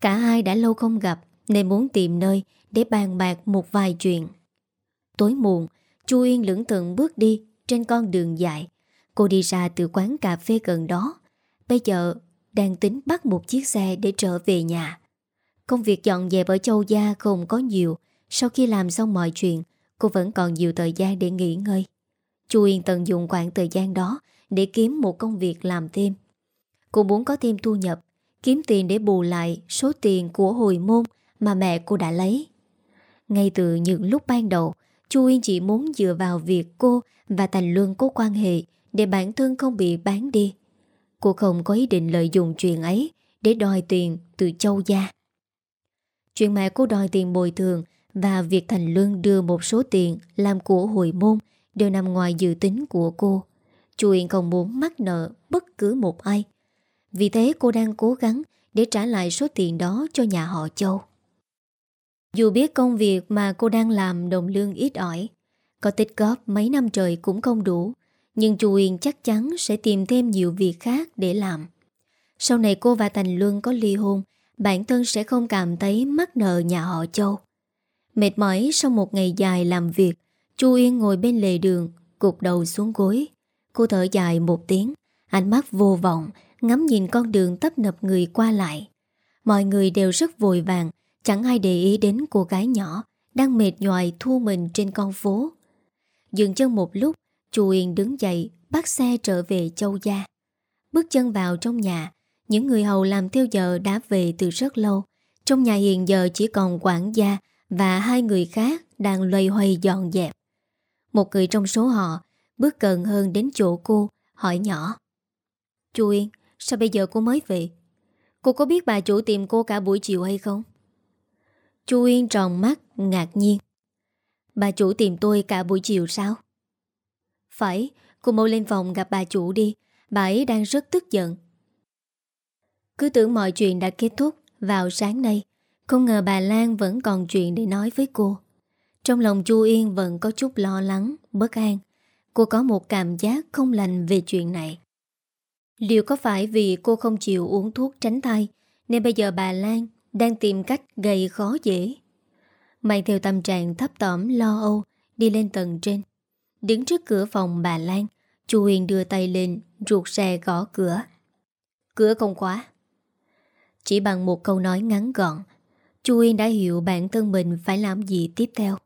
A: Cả hai đã lâu không gặp Nên muốn tìm nơi Để bàn bạc một vài chuyện. Tối muộn, Chu Yên lưỡng tượng bước đi Trên con đường dài. Cô đi ra từ quán cà phê gần đó. Bây giờ đang tính bắt một chiếc xe Để trở về nhà. Công việc dọn dẹp ở châu gia không có nhiều Sau khi làm xong mọi chuyện, Cô vẫn còn nhiều thời gian để nghỉ ngơi Chu Yên tận dụng khoảng thời gian đó Để kiếm một công việc làm thêm Cô muốn có thêm thu nhập, Kiếm tiền để bù lại số tiền của hồi môn Mà mẹ cô đã lấy Ngay từ những lúc ban đầu, Chu Yên chỉ muốn dựa vào việc cô và Thành Luân có quan hệ để bản thân không bị bán đi. Cô không có ý định lợi dụng chuyện ấy để đòi tiền từ châu gia. Chuyện mẹ cô đòi tiền bồi thường và việc Thành Luân đưa một số tiền làm của hồi môn đều nằm ngoài dự tính của cô. Chu Yên không muốn mắc nợ bất cứ một ai. Vì thế cô đang cố gắng để trả lại số tiền đó cho nhà họ Châu. Dù biết công việc mà cô đang làm đồng lương ít ỏi, có tích góp mấy năm trời cũng không đủ, nhưng Chu Yên chắc chắn sẽ tìm thêm nhiều việc khác để làm. Sau này cô và Thành Luân có ly hôn, bản thân sẽ không cảm thấy mắc nợ nhà họ Châu. Mệt mỏi sau một ngày dài làm việc, Chu Yên ngồi bên lề đường, cục đầu xuống gối. Cô thở dài một tiếng, ánh mắt vô vọng, ngắm nhìn con đường tấp nập người qua lại. Mọi người đều rất vội vàng, chẳng ai để ý đến cô gái nhỏ đang mệt nhoài thu mình trên con phố. Dừng chân một lúc, Chu Yên đứng dậy, bắt xe trở về Châu Gia. Bước chân vào trong nhà, những người hầu làm theo giờ đã về từ rất lâu. Trong nhà hiện giờ chỉ còn quản gia và hai người khác đang loay hoay dọn dẹp. Một người trong số họ bước gần hơn đến chỗ cô, hỏi nhỏ. Chu Yên, sao bây giờ cô mới về? Cô có biết bà chủ tìm cô cả buổi chiều hay không? Chu Yên tròn mắt, ngạc nhiên. Bà chủ tìm tôi cả buổi chiều sao? Phải, cô mau lên phòng gặp bà chủ đi, bà ấy đang rất tức giận. Cứ tưởng mọi chuyện đã kết thúc vào sáng nay, không ngờ bà Lan vẫn còn chuyện để nói với cô. Trong lòng Chu Yên vẫn có chút lo lắng, bất an. Cô có một cảm giác không lành về chuyện này. Liệu có phải vì cô không chịu uống thuốc tránh thai nên bây giờ bà Lan đang tìm cách gây khó dễ? Mang theo tâm trạng thấp tỏm lo âu đi lên tầng trên. Đứng trước cửa phòng bà Lan, Chu Huyền đưa tay lên ruột xe gõ cửa. Cửa không khóa. Chỉ bằng một câu nói ngắn gọn, Chu Yên đã hiểu bản thân mình phải làm gì tiếp theo.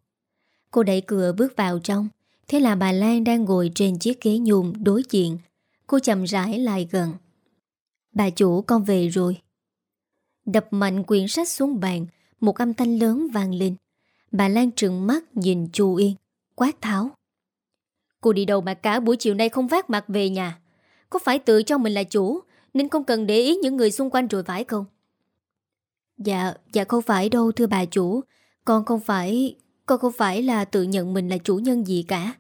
A: Cô đẩy cửa bước vào trong, thế là bà Lan đang ngồi trên chiếc ghế nhung đối diện. Cô chậm rãi lại gần. Bà chủ con về rồi. Đập mạnh quyển sách xuống bàn Một âm thanh lớn vang lên. Bà Lan trừng mắt nhìn chu Yên Quát tháo. Cô đi đâu mà cả buổi chiều nay không vác mặt về nhà? Có phải tự cho mình là chủ? Nên không cần để ý những người xung quanh rồi phải không Dạ Dạ không phải đâu thưa bà chủ Con không phải Con không phải là tự nhận mình là chủ nhân gì cả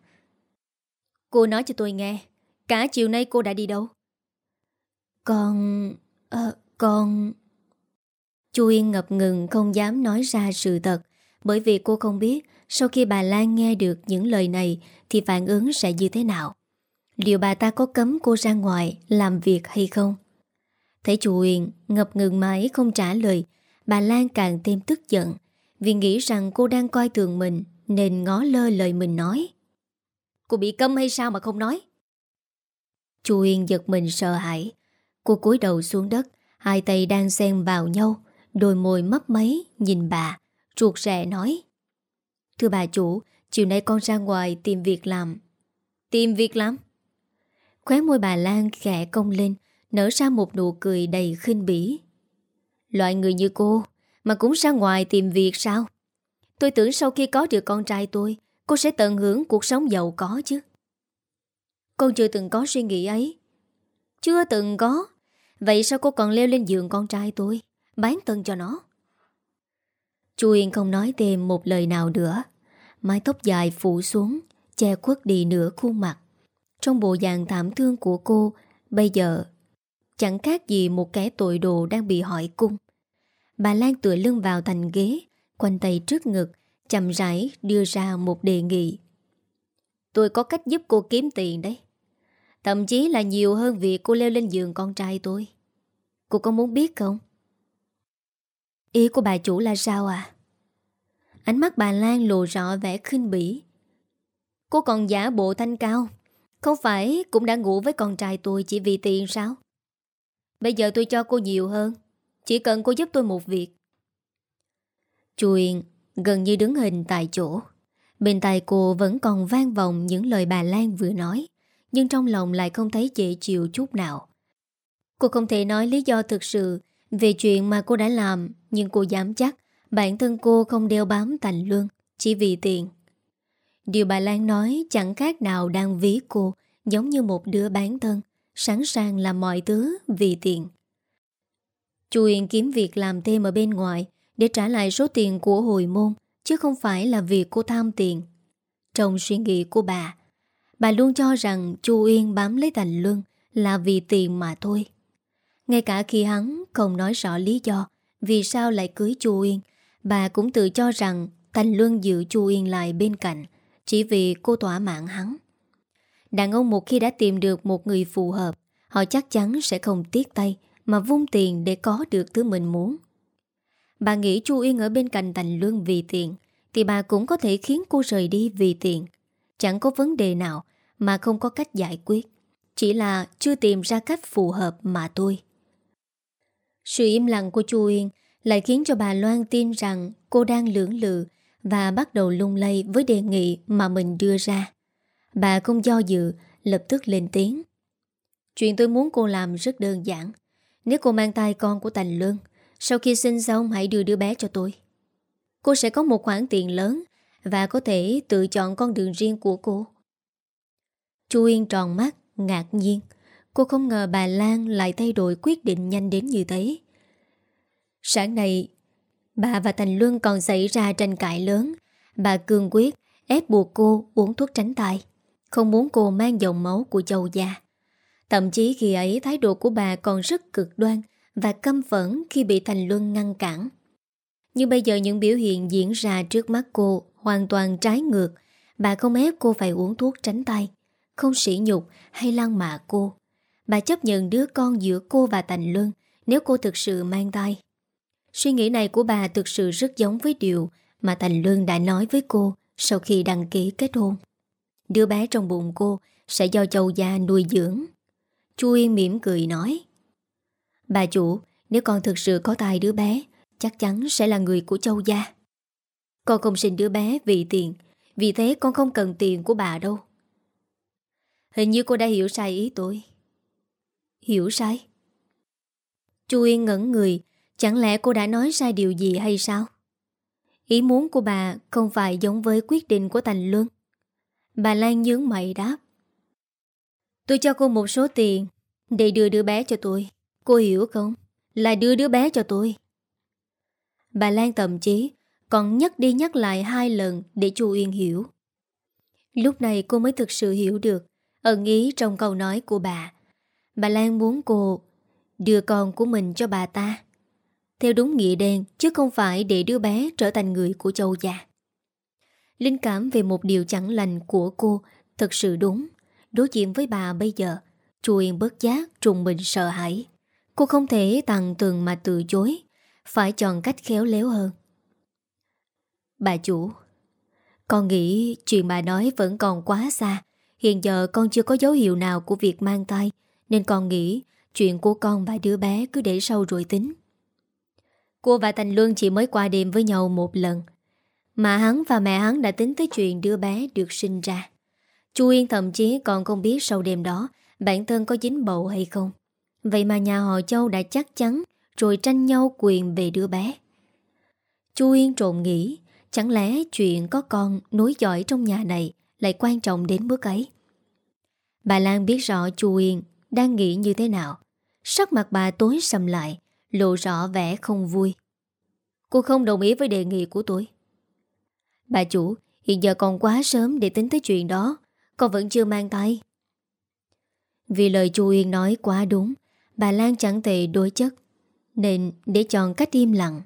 A: Cô nói cho tôi nghe Cả chiều nay cô đã đi đâu? Con... À, ờ, con... Chu Yên ngập ngừng không dám nói ra sự thật bởi vì cô không biết sau khi bà Lan nghe được những lời này thì phản ứng sẽ như thế nào. Liệu bà ta có cấm cô ra ngoài làm việc hay không? Thấy chú Uyên ngập ngừng mãi không trả lời. Bà Lan càng thêm tức giận, vì nghĩ rằng cô đang coi thường mình nên ngó lơ lời mình nói. Cô bị câm hay sao mà không nói? Chú Uyên giật mình sợ hãi. Cô cúi đầu xuống đất, Hai tay đang xen vào nhau, Đôi môi mấp máy nhìn bà, Ruột rè nói. Thưa bà chủ, Chiều nay con ra ngoài tìm việc làm. Tìm việc làm? Khóe môi bà Lan khẽ cong lên Nở ra một nụ cười đầy khinh bỉ. Loại người như cô Mà cũng ra ngoài tìm việc sao? Tôi tưởng sau khi có được con trai tôi, Cô sẽ tận hưởng cuộc sống giàu có chứ. Con chưa từng có suy nghĩ ấy. Chưa từng có. Vậy sao cô còn leo lên giường con trai tôi, Bán thân cho nó? Chu Yên không nói thêm một lời nào nữa. Mái tóc dài phủ xuống, Che khuất đi nửa khuôn mặt. Trong bộ dạng thảm thương của cô, Bây giờ Chẳng khác gì một kẻ tội đồ đang bị hỏi cung Bà Lan tựa lưng vào thành ghế, Quanh tay trước ngực, Chậm rãi đưa ra một đề nghị Tôi có cách giúp cô kiếm tiền đấy Thậm chí là nhiều hơn việc cô leo lên giường con trai tôi Cô có muốn biết không? Ý của bà chủ là sao à? Ánh mắt bà Lan lộ rõ vẻ khinh bỉ Cô còn giả bộ thanh cao Không phải cũng đã ngủ với con trai tôi chỉ vì tiền sao? Bây giờ tôi cho cô nhiều hơn. Chỉ cần cô giúp tôi một việc. Chùi gần như đứng hình tại chỗ. Bên tai cô vẫn còn vang vọng những lời bà Lan vừa nói Nhưng trong lòng lại không thấy dễ chịu chút nào. Cô không thể nói lý do thực sự Về chuyện mà cô đã làm Nhưng cô dám chắc Bản thân cô không đeo bám Thành Luân Chỉ vì tiền. Điều bà Lan nói chẳng khác nào đang ví cô giống như một đứa bán thân, sẵn sàng làm mọi thứ vì tiền. Chu Yên kiếm việc làm thêm ở bên ngoài để trả lại số tiền của hồi môn, chứ không phải là việc cô tham tiền. Trong suy nghĩ của bà, bà luôn cho rằng Chu Yên bám lấy Thành Lương là vì tiền mà thôi. Ngay cả khi hắn không nói rõ lý do vì sao lại cưới Chu Yên, bà cũng tự cho rằng Thành Luân giữ Chu Yên lại bên cạnh chỉ vì cô tỏa mạng hắn. Đàn ông một khi đã tìm được một người phù hợp, họ chắc chắn sẽ không tiếc tay mà vung tiền để có được thứ mình muốn. Bà nghĩ Chu Yên ở bên cạnh Thành Luân vì tiền, thì bà cũng có thể khiến cô rời đi vì tiền. Chẳng có vấn đề nào mà không có cách giải quyết. Chỉ là chưa tìm ra cách phù hợp mà tôi Sự im lặng của Chu Yên lại khiến cho bà Loan tin rằng cô đang lưỡng lự và bắt đầu lung lay với đề nghị mà mình đưa ra. Bà không do dự, lập tức lên tiếng. Chuyện tôi muốn cô làm rất đơn giản. Nếu cô mang tay con của Thành lương sau khi sinh xong hãy đưa đứa bé cho tôi. Cô sẽ có một khoản tiền lớn và có thể tự chọn con đường riêng của cô. Chu Yên tròn mắt, ngạc nhiên. Cô không ngờ bà Lan lại thay đổi quyết định nhanh đến như thế. Sáng nay, bà và Thành Luân còn xảy ra tranh cãi lớn. Bà cương quyết ép buộc cô uống thuốc tránh tai. Không muốn cô mang dòng máu của châu gia. Thậm chí khi ấy thái độ của bà còn rất cực đoan và căm phẫn khi bị Thành Luân ngăn cản. Nhưng bây giờ những biểu hiện diễn ra trước mắt cô hoàn toàn trái ngược. Bà không ép cô phải uống thuốc tránh tay, không sỉ nhục hay lăng mạ cô. Bà chấp nhận đứa con giữa cô và Thành Luân nếu cô thực sự mang tay. Suy nghĩ này của bà thực sự rất giống với điều mà Thành Luân đã nói với cô sau khi đăng ký kết hôn. Đứa bé trong bụng cô sẽ do châu gia nuôi dưỡng. Chu Yên mỉm cười nói Bà chủ, nếu con thực sự có tài đứa bé, chắc chắn sẽ là người của châu gia. Con không sinh đứa bé vì tiền, vì thế con không cần tiền của bà đâu. Hình như cô đã hiểu sai ý tôi. Hiểu sai? Chu Yên ngẩn người, chẳng lẽ cô đã nói sai điều gì hay sao? Ý muốn của bà không phải giống với quyết định của Thành Luân. Bà Lan nhướng mày đáp. Tôi cho cô một số tiền để đưa đứa bé cho tôi. Cô hiểu không? Là đưa đứa bé cho tôi. Bà Lan thậm chí còn nhắc đi nhắc lại hai lần để chu Yên hiểu. Lúc này cô mới thực sự hiểu được ẩn ý trong câu nói của bà. Bà Lan muốn cô đưa con của mình cho bà ta. Theo đúng nghĩa đen, chứ không phải để đứa bé trở thành người của châu già. Linh cảm về một điều chẳng lành của cô. Thật sự đúng. Đối diện với bà bây giờ, Chu Yên giác trùng mình sợ hãi. Cô không thể tặng tường mà từ chối. Phải chọn cách khéo léo hơn. Bà chủ Con nghĩ chuyện bà nói vẫn còn quá xa. Hiện giờ con chưa có dấu hiệu nào của việc mang tay Nên con nghĩ Chuyện của con và đứa bé cứ để sau rồi tính. Cô và Thành Luân chỉ mới qua đêm với nhau một lần. Mà hắn và mẹ hắn đã tính tới chuyện đứa bé được sinh ra. Chu Yên thậm chí còn không biết sau đêm đó Bản thân có dính bầu hay không. Vậy mà nhà họ Châu đã chắc chắn Rồi tranh nhau quyền về đứa bé. Chu Yên trộn nghĩ, Chẳng lẽ chuyện có con nối giỏi trong nhà này Lại quan trọng đến bước ấy? Bà Lan biết rõ Chu Yên Đang nghĩ như thế nào. Sắc mặt bà tối sầm lại, Lộ rõ vẻ không vui. Cô không đồng ý với đề nghị của tôi. Bà chủ, Hiện giờ còn quá sớm để tính tới chuyện đó. Con vẫn chưa mang tay. Vì lời Chu Yên nói quá đúng, Bà Lan chẳng thể đối chất, Nên để chọn cách im lặng.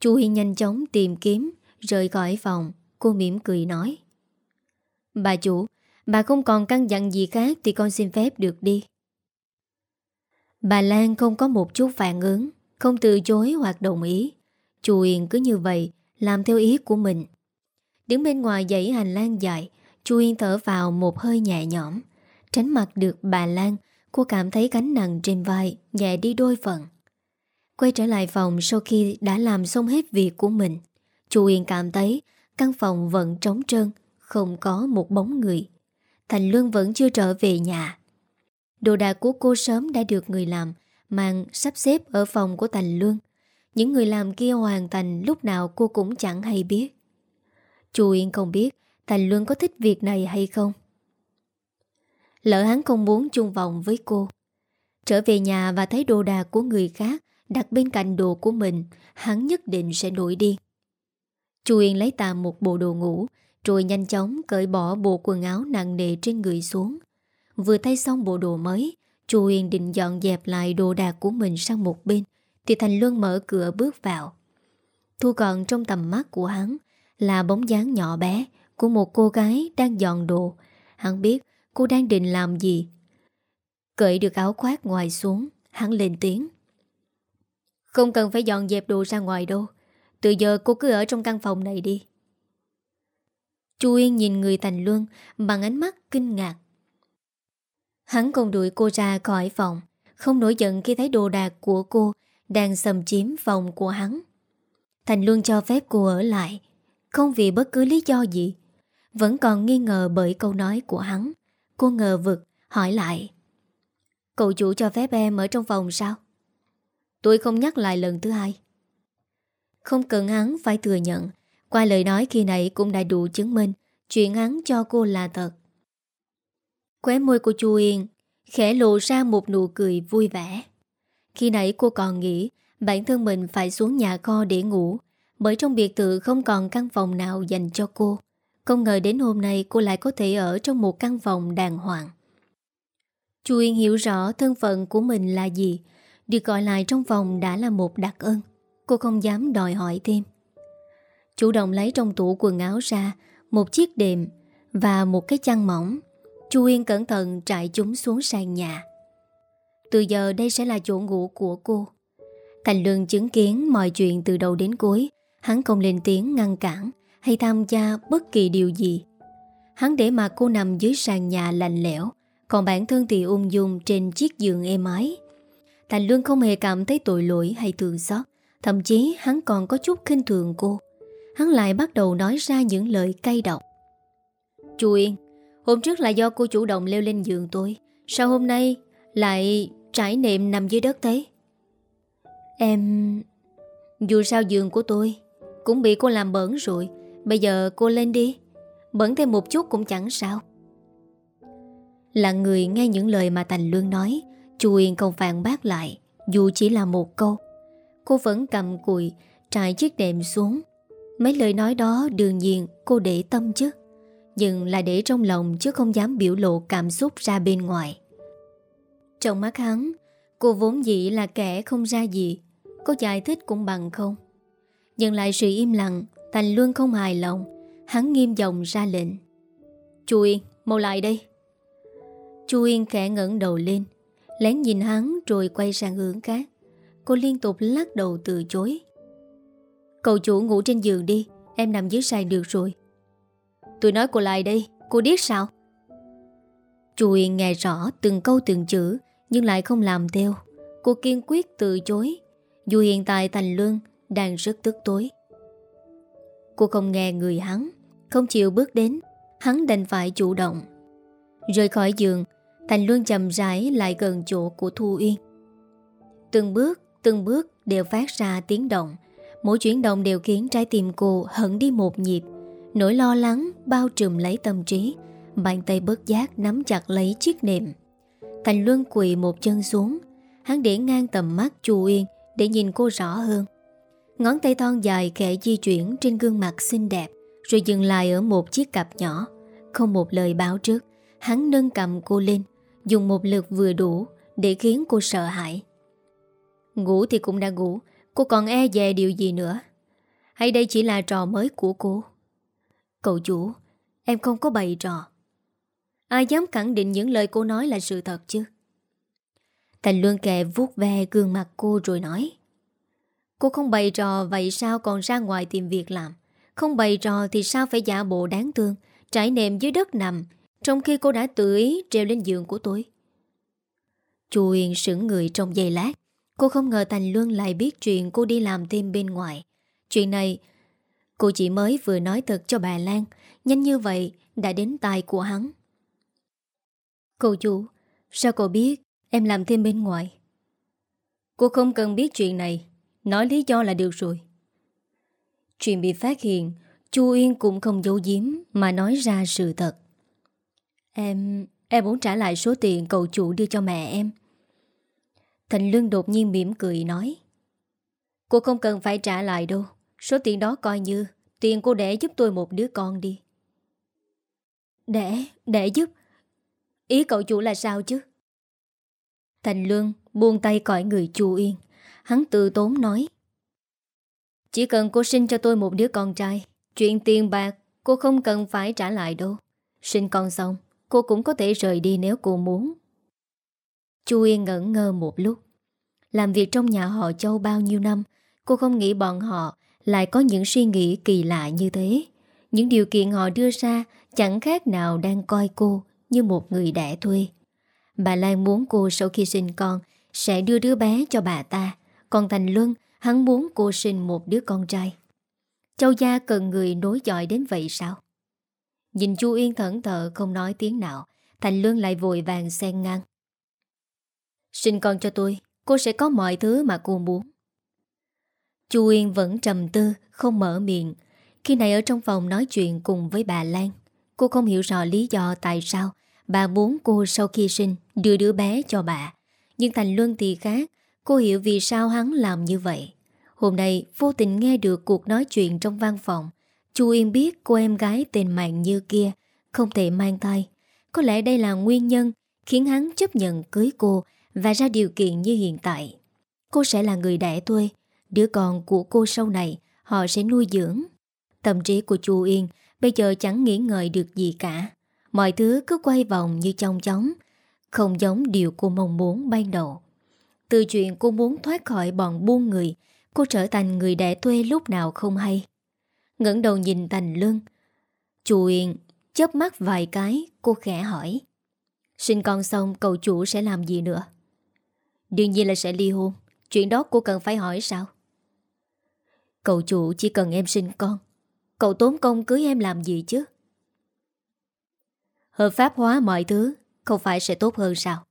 A: Chú Yên nhanh chóng tìm kiếm, Rời khỏi phòng. Cô mỉm cười nói, Bà chủ, Bà không còn căn dặn gì khác Thì con xin phép được đi. Bà Lan không có một chút phản ứng, Không từ chối hoặc đồng ý. Chú Yên cứ như vậy, Làm theo ý của mình. Đứng bên ngoài dãy hành lang dài, Chu Yên thở vào một hơi nhẹ nhõm. Tránh mặt được bà Lan, Cô cảm thấy cánh nặng trên vai Nhẹ đi đôi phần. Quay trở lại phòng sau khi đã làm xong hết việc của mình, Chu Yên cảm thấy Căn phòng vẫn trống trơn, Không có một bóng người. Thành Luân vẫn chưa trở về nhà. Đồ đạc của cô sớm đã được người làm, Mang sắp xếp ở phòng của Thành Luân Những người làm kia hoàn thành Lúc nào cô cũng chẳng hay biết. Chu Yên không biết Thành Luân có thích việc này hay không? Lỡ hắn không muốn chung vòng với cô, Trở về nhà và thấy đồ đạc của người khác Đặt bên cạnh đồ của mình, Hắn nhất định sẽ nổi điên Chu Yên lấy tạm một bộ đồ ngủ, Rồi nhanh chóng cởi bỏ bộ quần áo nặng nề trên người xuống. Vừa thay xong bộ đồ mới, Chu Yên định dọn dẹp lại đồ đạc của mình sang một bên, Thì Thành Luân mở cửa bước vào. Thu còn trong tầm mắt của hắn là bóng dáng nhỏ bé Của một cô gái đang dọn đồ. Hắn biết cô đang định làm gì. Cởi được áo khoác ngoài xuống, Hắn lên tiếng. Không cần phải dọn dẹp đồ ra ngoài đâu. Từ giờ cô cứ ở trong căn phòng này đi. Chu Yên nhìn người Thành Luân Bằng ánh mắt kinh ngạc. Hắn không đuổi cô ra khỏi phòng, Không nổi giận khi thấy đồ đạc của cô Đang xâm chiếm phòng của hắn. Thành Luân cho phép cô ở lại không vì bất cứ lý do gì. Vẫn còn nghi ngờ bởi câu nói của hắn. Cô ngờ vực, hỏi lại. Cậu chủ cho phép em ở trong phòng sao? Tôi không nhắc lại lần thứ hai. Không cần hắn phải thừa nhận. Qua lời nói khi nãy cũng đã đủ chứng minh Chuyện hắn cho cô là thật. Khóe môi của Chu Yên Khẽ lộ ra một nụ cười vui vẻ. Khi nãy cô còn nghĩ Bản thân mình phải xuống nhà kho để ngủ bởi trong biệt thự không còn căn phòng nào dành cho cô. Không ngờ đến hôm nay cô lại có thể ở trong một căn phòng đàng hoàng. Chu Yên hiểu rõ thân phận của mình là gì. Được gọi lại trong phòng đã là một đặc ân. Cô không dám đòi hỏi thêm. Chủ động lấy trong tủ quần áo ra, Một chiếc đệm Và một cái chăn mỏng. Chu Yên cẩn thận trải chúng xuống sàn nhà. Từ giờ đây sẽ là chỗ ngủ của cô. Thành Lương chứng kiến mọi chuyện từ đầu đến cuối. Hắn không lên tiếng ngăn cản Hay tham gia bất kỳ điều gì. Hắn để mà cô nằm dưới sàn nhà lạnh lẽo, Còn bản thân thì ung dung trên chiếc giường êm ái. Thành Lương không hề cảm thấy tội lỗi hay thương xót, Thậm chí hắn còn có chút khinh thường cô. Hắn lại bắt đầu nói ra những lời cay độc. Chu Yên, Hôm trước là do cô chủ động leo lên giường tôi, Sao hôm nay lại trải nệm nằm dưới đất thế? Em... Dù sao giường của tôi cũng bị cô làm bẩn rồi. Bây giờ cô lên đi. Bẩn thêm một chút cũng chẳng sao. Là người nghe những lời mà Thành Lương nói, Chu Yên không phản bác lại, Dù chỉ là một câu. Cô vẫn cầm cùi, Trải chiếc đệm xuống. Mấy lời nói đó đương nhiên cô để tâm chứ. Nhưng là để trong lòng Chứ không dám biểu lộ cảm xúc ra bên ngoài. Trong mắt hắn, Cô vốn dĩ là kẻ không ra gì. Có giải thích cũng bằng không. Nhưng lại sự im lặng Thành luôn không hài lòng. Hắn nghiêm giọng ra lệnh. Chu Yên, mau lại đây. Chu Yên khẽ ngẩng đầu lên Lén nhìn hắn rồi quay sang hướng khác. Cô liên tục lắc đầu từ chối. Cậu chủ ngủ trên giường đi Em nằm dưới sàn được rồi. Tôi nói cô lại đây Cô biết sao? Chu Yên nghe rõ từng câu từng chữ Nhưng lại không làm theo. Cô kiên quyết từ chối. Dù hiện tại Thành Luân đang rất tức tối. Cô không nghe người hắn, Không chịu bước đến, Hắn đành phải chủ động. Rời khỏi giường, Thành Luân chậm rãi lại gần chỗ của Thu Yên Từng bước Từng bước đều phát ra tiếng động. Mỗi chuyển động đều khiến trái tim cô hận đi một nhịp. Nỗi lo lắng bao trùm lấy tâm trí. Bàn tay bớt giác nắm chặt lấy chiếc nệm. Thành Luân quỳ một chân xuống. Hắn để ngang tầm mắt Chu Yên Để nhìn cô rõ hơn. Ngón tay thon dài khẽ di chuyển Trên gương mặt xinh đẹp, Rồi dừng lại ở một chiếc cặp nhỏ. Không một lời báo trước, Hắn nâng cầm cô lên, Dùng một lực vừa đủ Để khiến cô sợ hãi. Ngủ thì cũng đã ngủ, Cô còn e dè điều gì nữa? Hay đây chỉ là trò mới của cô? Cậu chủ, Em không có bày trò. Ai dám khẳng định những lời cô nói là sự thật chứ? Thành Luân kẹ vuốt ve gương mặt cô rồi nói. Cô không bày trò vậy sao còn ra ngoài tìm việc làm? Không bày trò thì sao phải giả bộ đáng thương, Trải nệm dưới đất nằm, Trong khi cô đã tự ý treo lên giường của tôi? Chu Yên sững người trong giây lát. Cô không ngờ Thành Luân lại biết chuyện cô đi làm thêm bên ngoài. Chuyện này, Cô chỉ mới vừa nói thật cho bà Lan. Nhanh như vậy đã đến tai của hắn. Cô chủ Sao cô biết em làm thêm bên ngoài? Cô không cần biết chuyện này. Nói lý do là được rồi. Chuyện bị phát hiện Chu Uyên cũng không giấu giếm Mà nói ra sự thật. Em... em muốn trả lại số tiền cậu chủ đưa cho mẹ em. Thành Lương đột nhiên mỉm cười nói Cô không cần phải trả lại đâu. Số tiền đó coi như Tiền cô để giúp tôi một đứa con đi. Để, để giúp? Ý cậu chủ là sao chứ? Thành Lương buông tay cõi người Chu Yên. Hắn tự tốn nói. Chỉ cần cô sinh cho tôi một đứa con trai, Chuyện tiền bạc Cô không cần phải trả lại đâu. Sinh con xong, Cô cũng có thể rời đi nếu cô muốn. Chu Yên ngẩn ngơ một lúc. Làm việc trong nhà họ Châu bao nhiêu năm, Cô không nghĩ bọn họ Lại có những suy nghĩ kỳ lạ như thế. Những điều kiện họ đưa ra Chẳng khác nào đang coi cô Như một người đẻ thuê. Bà Lan muốn cô sau khi sinh con Sẽ đưa đứa bé cho bà ta còn Thành Luân, Hắn muốn cô sinh một đứa con trai. Châu Gia cần người nối dõi đến vậy sao? Nhìn Chu Yên thẫn thờ không nói tiếng nào, Thành Luân lại vội vàng xen ngang. Sinh con cho tôi, Cô sẽ có mọi thứ mà cô muốn. Chu Yên vẫn trầm tư, Không mở miệng. Khi này ở trong phòng nói chuyện cùng với bà Lan, Cô không hiểu rõ lý do tại sao Bà muốn cô sau khi sinh Đưa đứa bé cho bà. Nhưng Thành Luân thì khác Cô hiểu vì sao hắn làm như vậy. Hôm nay, vô tình nghe được cuộc nói chuyện trong văn phòng. Chu Yên biết cô em gái tên Mạng Như kia Không thể mang thai. Có lẽ đây là nguyên nhân Khiến hắn chấp nhận cưới cô Và ra điều kiện như hiện tại. Cô sẽ là người đẻ thuê, Đứa con của cô sau này Họ sẽ nuôi dưỡng. Tâm trí của Chu Yên Bây giờ chẳng nghĩ ngợi được gì cả. Mọi thứ cứ quay vòng như trong chóng, Không giống điều cô mong muốn ban đầu. Từ chuyện cô muốn thoát khỏi bọn buôn người, Cô trở thành người đẻ thuê lúc nào không hay. Ngẩng đầu nhìn Thành Lương. Chủ Yên chớp mắt vài cái, Cô khẽ hỏi. Sinh con xong, cậu chủ sẽ làm gì nữa? Đương nhiên là sẽ ly hôn. Chuyện đó cô cần phải hỏi sao? Cậu chủ chỉ cần em sinh con. Cậu tốn công cưới em làm gì chứ? Hợp pháp hóa mọi thứ, Không phải sẽ tốt hơn sao?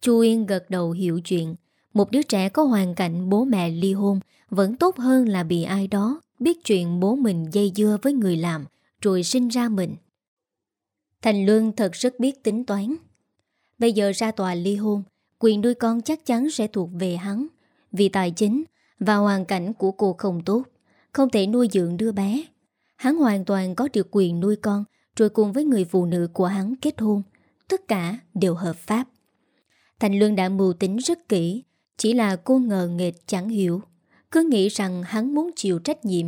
A: Chu Yên gật đầu hiểu chuyện. Một đứa trẻ có hoàn cảnh bố mẹ ly hôn Vẫn tốt hơn là bị ai đó Biết chuyện bố mình dây dưa với người làm, Rồi sinh ra mình. Thành Lương thật rất biết tính toán. Bây giờ ra tòa ly hôn, Quyền nuôi con chắc chắn sẽ thuộc về hắn. Vì tài chính Và hoàn cảnh của cô không tốt, Không thể nuôi dưỡng đứa bé. Hắn hoàn toàn có được quyền nuôi con, Rồi cùng với người phụ nữ của hắn kết hôn. Tất cả đều hợp pháp. Thành Lương đã mưu tính rất kỹ Chỉ là cô ngờ nghệch chẳng hiểu. Cứ nghĩ rằng hắn muốn chịu trách nhiệm.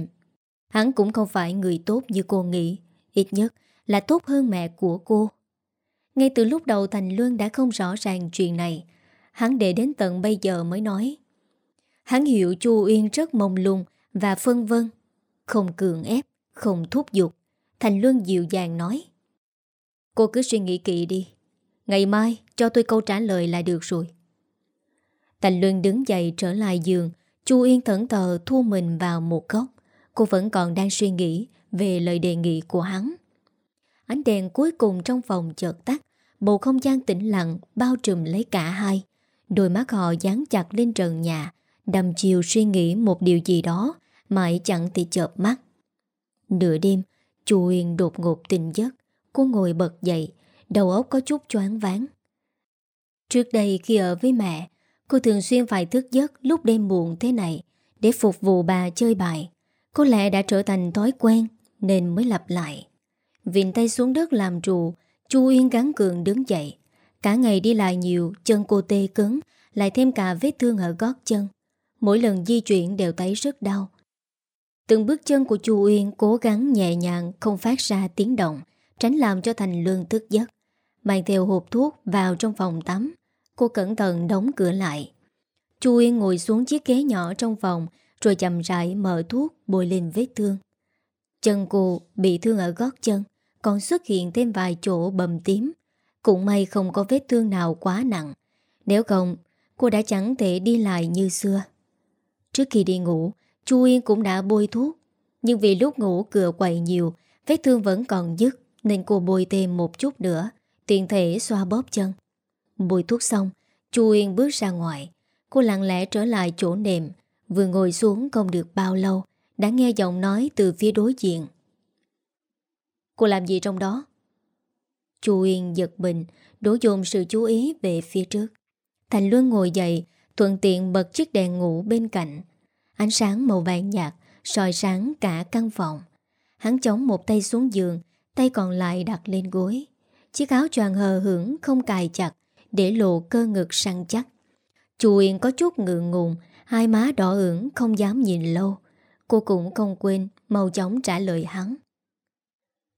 A: Hắn cũng không phải người tốt như cô nghĩ Ít nhất là tốt hơn mẹ của cô. Ngay từ lúc đầu Thành Lương đã không rõ ràng chuyện này Hắn để đến tận bây giờ mới nói. Hắn hiểu Chu Uyên rất mông lung Và phân vân Không cường ép, không thúc giục. Thành Lương dịu dàng nói Cô cứ suy nghĩ kỹ đi. Ngày mai, cho tôi câu trả lời là được rồi. Thành Luân đứng dậy trở lại giường, Chu Yên thẫn thờ thu mình vào một góc. Cô vẫn còn đang suy nghĩ Về lời đề nghị của hắn. Ánh đèn cuối cùng trong phòng chợt tắt, Bầu không gian tĩnh lặng Bao trùm lấy cả hai. Đôi mắt họ dán chặt lên trần nhà Đầm chiều suy nghĩ một điều gì đó, Mãi chẳng thì chợp mắt. Nửa đêm, Chu Uyên đột ngột tỉnh giấc. Cô ngồi bật dậy Đầu óc có chút choáng váng. Trước đây khi ở với mẹ, Cô thường xuyên phải thức giấc lúc đêm muộn thế này Để phục vụ bà chơi bài. Có lẽ đã trở thành thói quen Nên mới lặp lại. Vịn tay xuống đất làm trụ Chu Uyên gắn cường đứng dậy. Cả ngày đi lại nhiều, Chân cô tê cứng, Lại thêm cả vết thương ở gót chân. Mỗi lần di chuyển đều thấy rất đau. Từng bước chân của Chu Uyên Cố gắng nhẹ nhàng, không phát ra tiếng động, Tránh làm cho Thành Lương thức giấc. Mang theo hộp thuốc vào trong phòng tắm. Cô cẩn thận đóng cửa lại. Chu Yên ngồi xuống chiếc ghế nhỏ trong phòng, Rồi chậm rãi mở thuốc bôi lên vết thương. Chân cô bị thương ở gót chân, Còn xuất hiện thêm vài chỗ bầm tím. Cũng may không có vết thương nào quá nặng. Nếu không, Cô đã chẳng thể đi lại như xưa. Trước khi đi ngủ, Chu Yên cũng đã bôi thuốc. Nhưng vì lúc ngủ cửa quậy nhiều, Vết thương vẫn còn dứt, Nên cô bôi thêm một chút nữa. Tiện thể xoa bóp chân. Bôi thuốc xong, Chu Yên bước ra ngoài. Cô lặng lẽ trở lại chỗ nệm, Vừa ngồi xuống không được bao lâu, Đã nghe giọng nói từ phía đối diện. Cô làm gì trong đó? Chu yên giật bình Đổ dồn sự chú ý về phía trước. Thành Luân ngồi dậy, Thuận tiện bật chiếc đèn ngủ bên cạnh. Ánh sáng màu vàng nhạt soi sáng cả căn phòng. Hắn chống một tay xuống giường, Tay còn lại đặt lên gối. Chiếc áo choàng hờ hưởng không cài chặt, Để lộ cơ ngực săn chắc. Chu Uyên có chút ngượng ngùng, Hai má đỏ ửng, không dám nhìn lâu. Cô cũng không quên, Mau chóng trả lời hắn.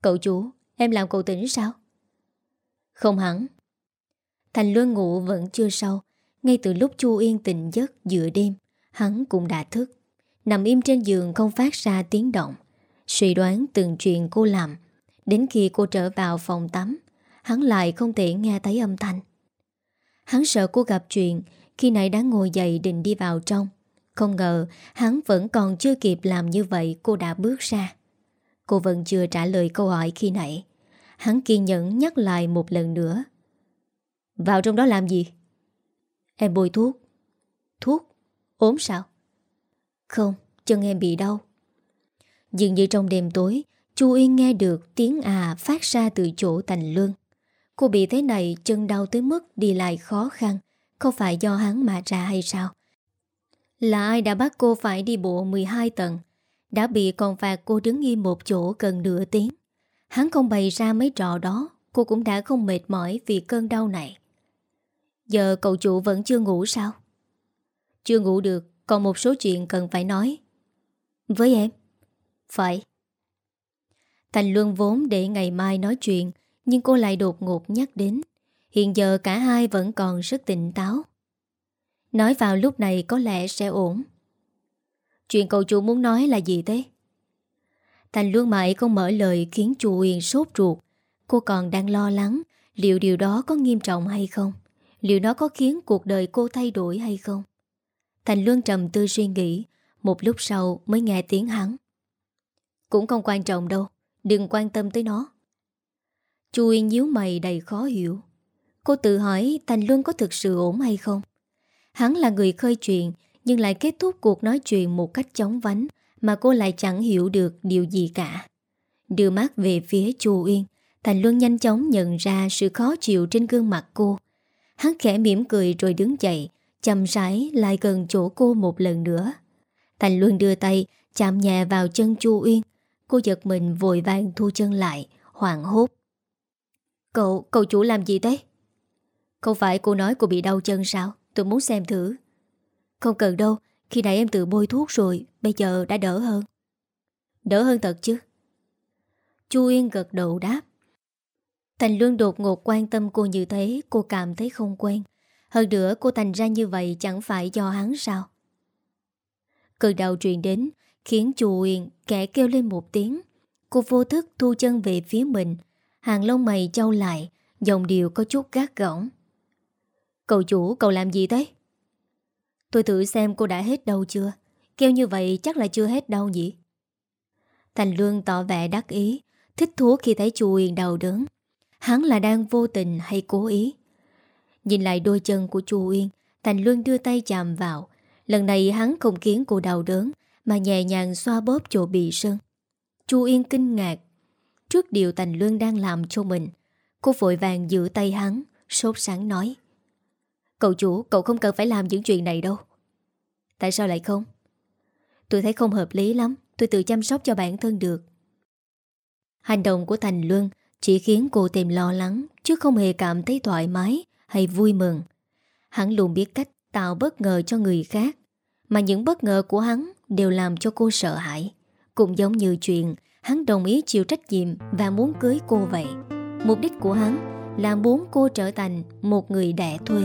A: Cậu chú Em làm cậu tỉnh sao? Không hẳn. Thành Luân ngủ vẫn chưa sâu. Ngay từ lúc Chu Yên tỉnh giấc giữa đêm, Hắn cũng đã thức. Nằm im trên giường không phát ra tiếng động. Suy đoán từng chuyện cô làm, Đến khi cô trở vào phòng tắm Hắn lại không thể nghe thấy âm thanh. Hắn sợ cô gặp chuyện Khi nãy đã ngồi dậy định đi vào trong. Không ngờ hắn vẫn còn chưa kịp làm như vậy Cô đã bước ra. Cô vẫn chưa trả lời câu hỏi khi nãy. Hắn kiên nhẫn nhắc lại một lần nữa. Vào trong đó làm gì? Em bôi thuốc. Thuốc? ốm sao? Không, chân em bị đau. Dường như trong đêm tối Chu Yên nghe được tiếng à phát ra từ chỗ thành lương. Cô bị thế này, chân đau tới mức đi lại khó khăn. Không phải do hắn mà ra hay sao? Là ai đã bắt cô phải đi bộ 12 tầng? Đã bị còn phạt cô đứng im một chỗ gần nửa tiếng. Hắn không bày ra mấy trò đó. Cô cũng đã không mệt mỏi vì cơn đau này. Giờ cậu chủ vẫn chưa ngủ sao? Chưa ngủ được, Còn một số chuyện cần phải nói. Với em. Phải. Thành Luân vốn để ngày mai nói chuyện. Nhưng cô lại đột ngột nhắc đến. Hiện giờ cả hai vẫn còn rất tỉnh táo. Nói vào lúc này có lẽ sẽ ổn. Chuyện cậu chủ muốn nói là gì thế? Thành Luân mãi không mở lời khiến chú Uyên sốt ruột. Cô còn đang lo lắng Liệu điều đó có nghiêm trọng hay không? Liệu nó có khiến cuộc đời cô thay đổi hay không? Thành Luân trầm tư suy nghĩ. Một lúc sau mới nghe tiếng hắn. Cũng không quan trọng đâu. Đừng quan tâm tới nó. Chu Yên nhíu mày đầy khó hiểu. Cô tự hỏi Thành Luân có thực sự ổn hay không? Hắn là người khơi chuyện, Nhưng lại kết thúc cuộc nói chuyện một cách chóng vánh Mà cô lại chẳng hiểu được điều gì cả. Đưa mắt về phía Chu Yên Thành Luân nhanh chóng nhận ra sự khó chịu trên gương mặt cô. Hắn khẽ mỉm cười rồi đứng dậy Chầm rãi lại gần chỗ cô một lần nữa. Thành Luân đưa tay Chạm nhẹ vào chân Chu Uyên. Cô giật mình vội vàng thu chân lại, hoảng hốt. Cậu, cậu chủ làm gì thế? Không phải cô nói cô bị đau chân sao? Tôi muốn xem thử. Không cần đâu Khi nãy em tự bôi thuốc rồi Bây giờ đã đỡ hơn. Đỡ hơn thật chứ? Chu Yên gật đầu đáp. Thành Luân đột ngột quan tâm cô như thế Cô cảm thấy không quen. Hơn nữa cô thành ra như vậy Chẳng phải do hắn sao? Cơn đau truyền đến Khiến chu Uyên kẻ kêu lên một tiếng. Cô vô thức thu chân về phía mình. Hàng lông mày trâu lại Dòng điều có chút gác gỏng. Cậu chủ, cậu làm gì thế? Tôi thử xem cô đã hết đau chưa. Kêu như vậy chắc là chưa hết đau nhỉ? Thành Lương tỏ vẻ đắc ý, Thích thú khi thấy chu Uyên đau đớn. Hắn là đang vô tình hay cố ý? Nhìn lại đôi chân của chu Uyên, Thành Lương đưa tay chạm vào. Lần này hắn không khiến cô đau đớn, Mà nhẹ nhàng xoa bóp chỗ bị sơn Chu Yên kinh ngạc Trước điều Thành Luân đang làm cho mình. Cô vội vàng giữ tay hắn, Sốt sáng nói, Cậu chủ, cậu không cần phải làm những chuyện này đâu. Tại sao lại không? Tôi thấy không hợp lý lắm, Tôi tự chăm sóc cho bản thân được. Hành động của Thành Luân Chỉ khiến cô thêm lo lắng, Chứ không hề cảm thấy thoải mái Hay vui mừng. Hắn luôn biết cách tạo bất ngờ cho người khác, Mà những bất ngờ của hắn Đều làm cho cô sợ hãi, Cũng giống như chuyện Hắn đồng ý chịu trách nhiệm Và muốn cưới cô vậy. Mục đích của hắn là muốn cô trở thành một người đẻ thuê.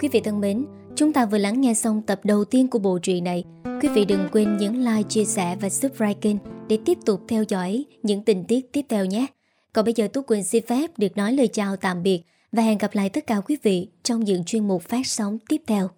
A: Quý vị thân mến Chúng ta vừa lắng nghe xong tập đầu tiên của bộ truyện này. Quý vị đừng quên nhấn like, chia sẻ và subscribe kênh Để tiếp tục theo dõi những tình tiết tiếp theo nhé. Còn bây giờ Tú Quỳnh xin phép được nói lời chào tạm biệt Và hẹn gặp lại tất cả quý vị trong những chuyên mục phát sóng tiếp theo.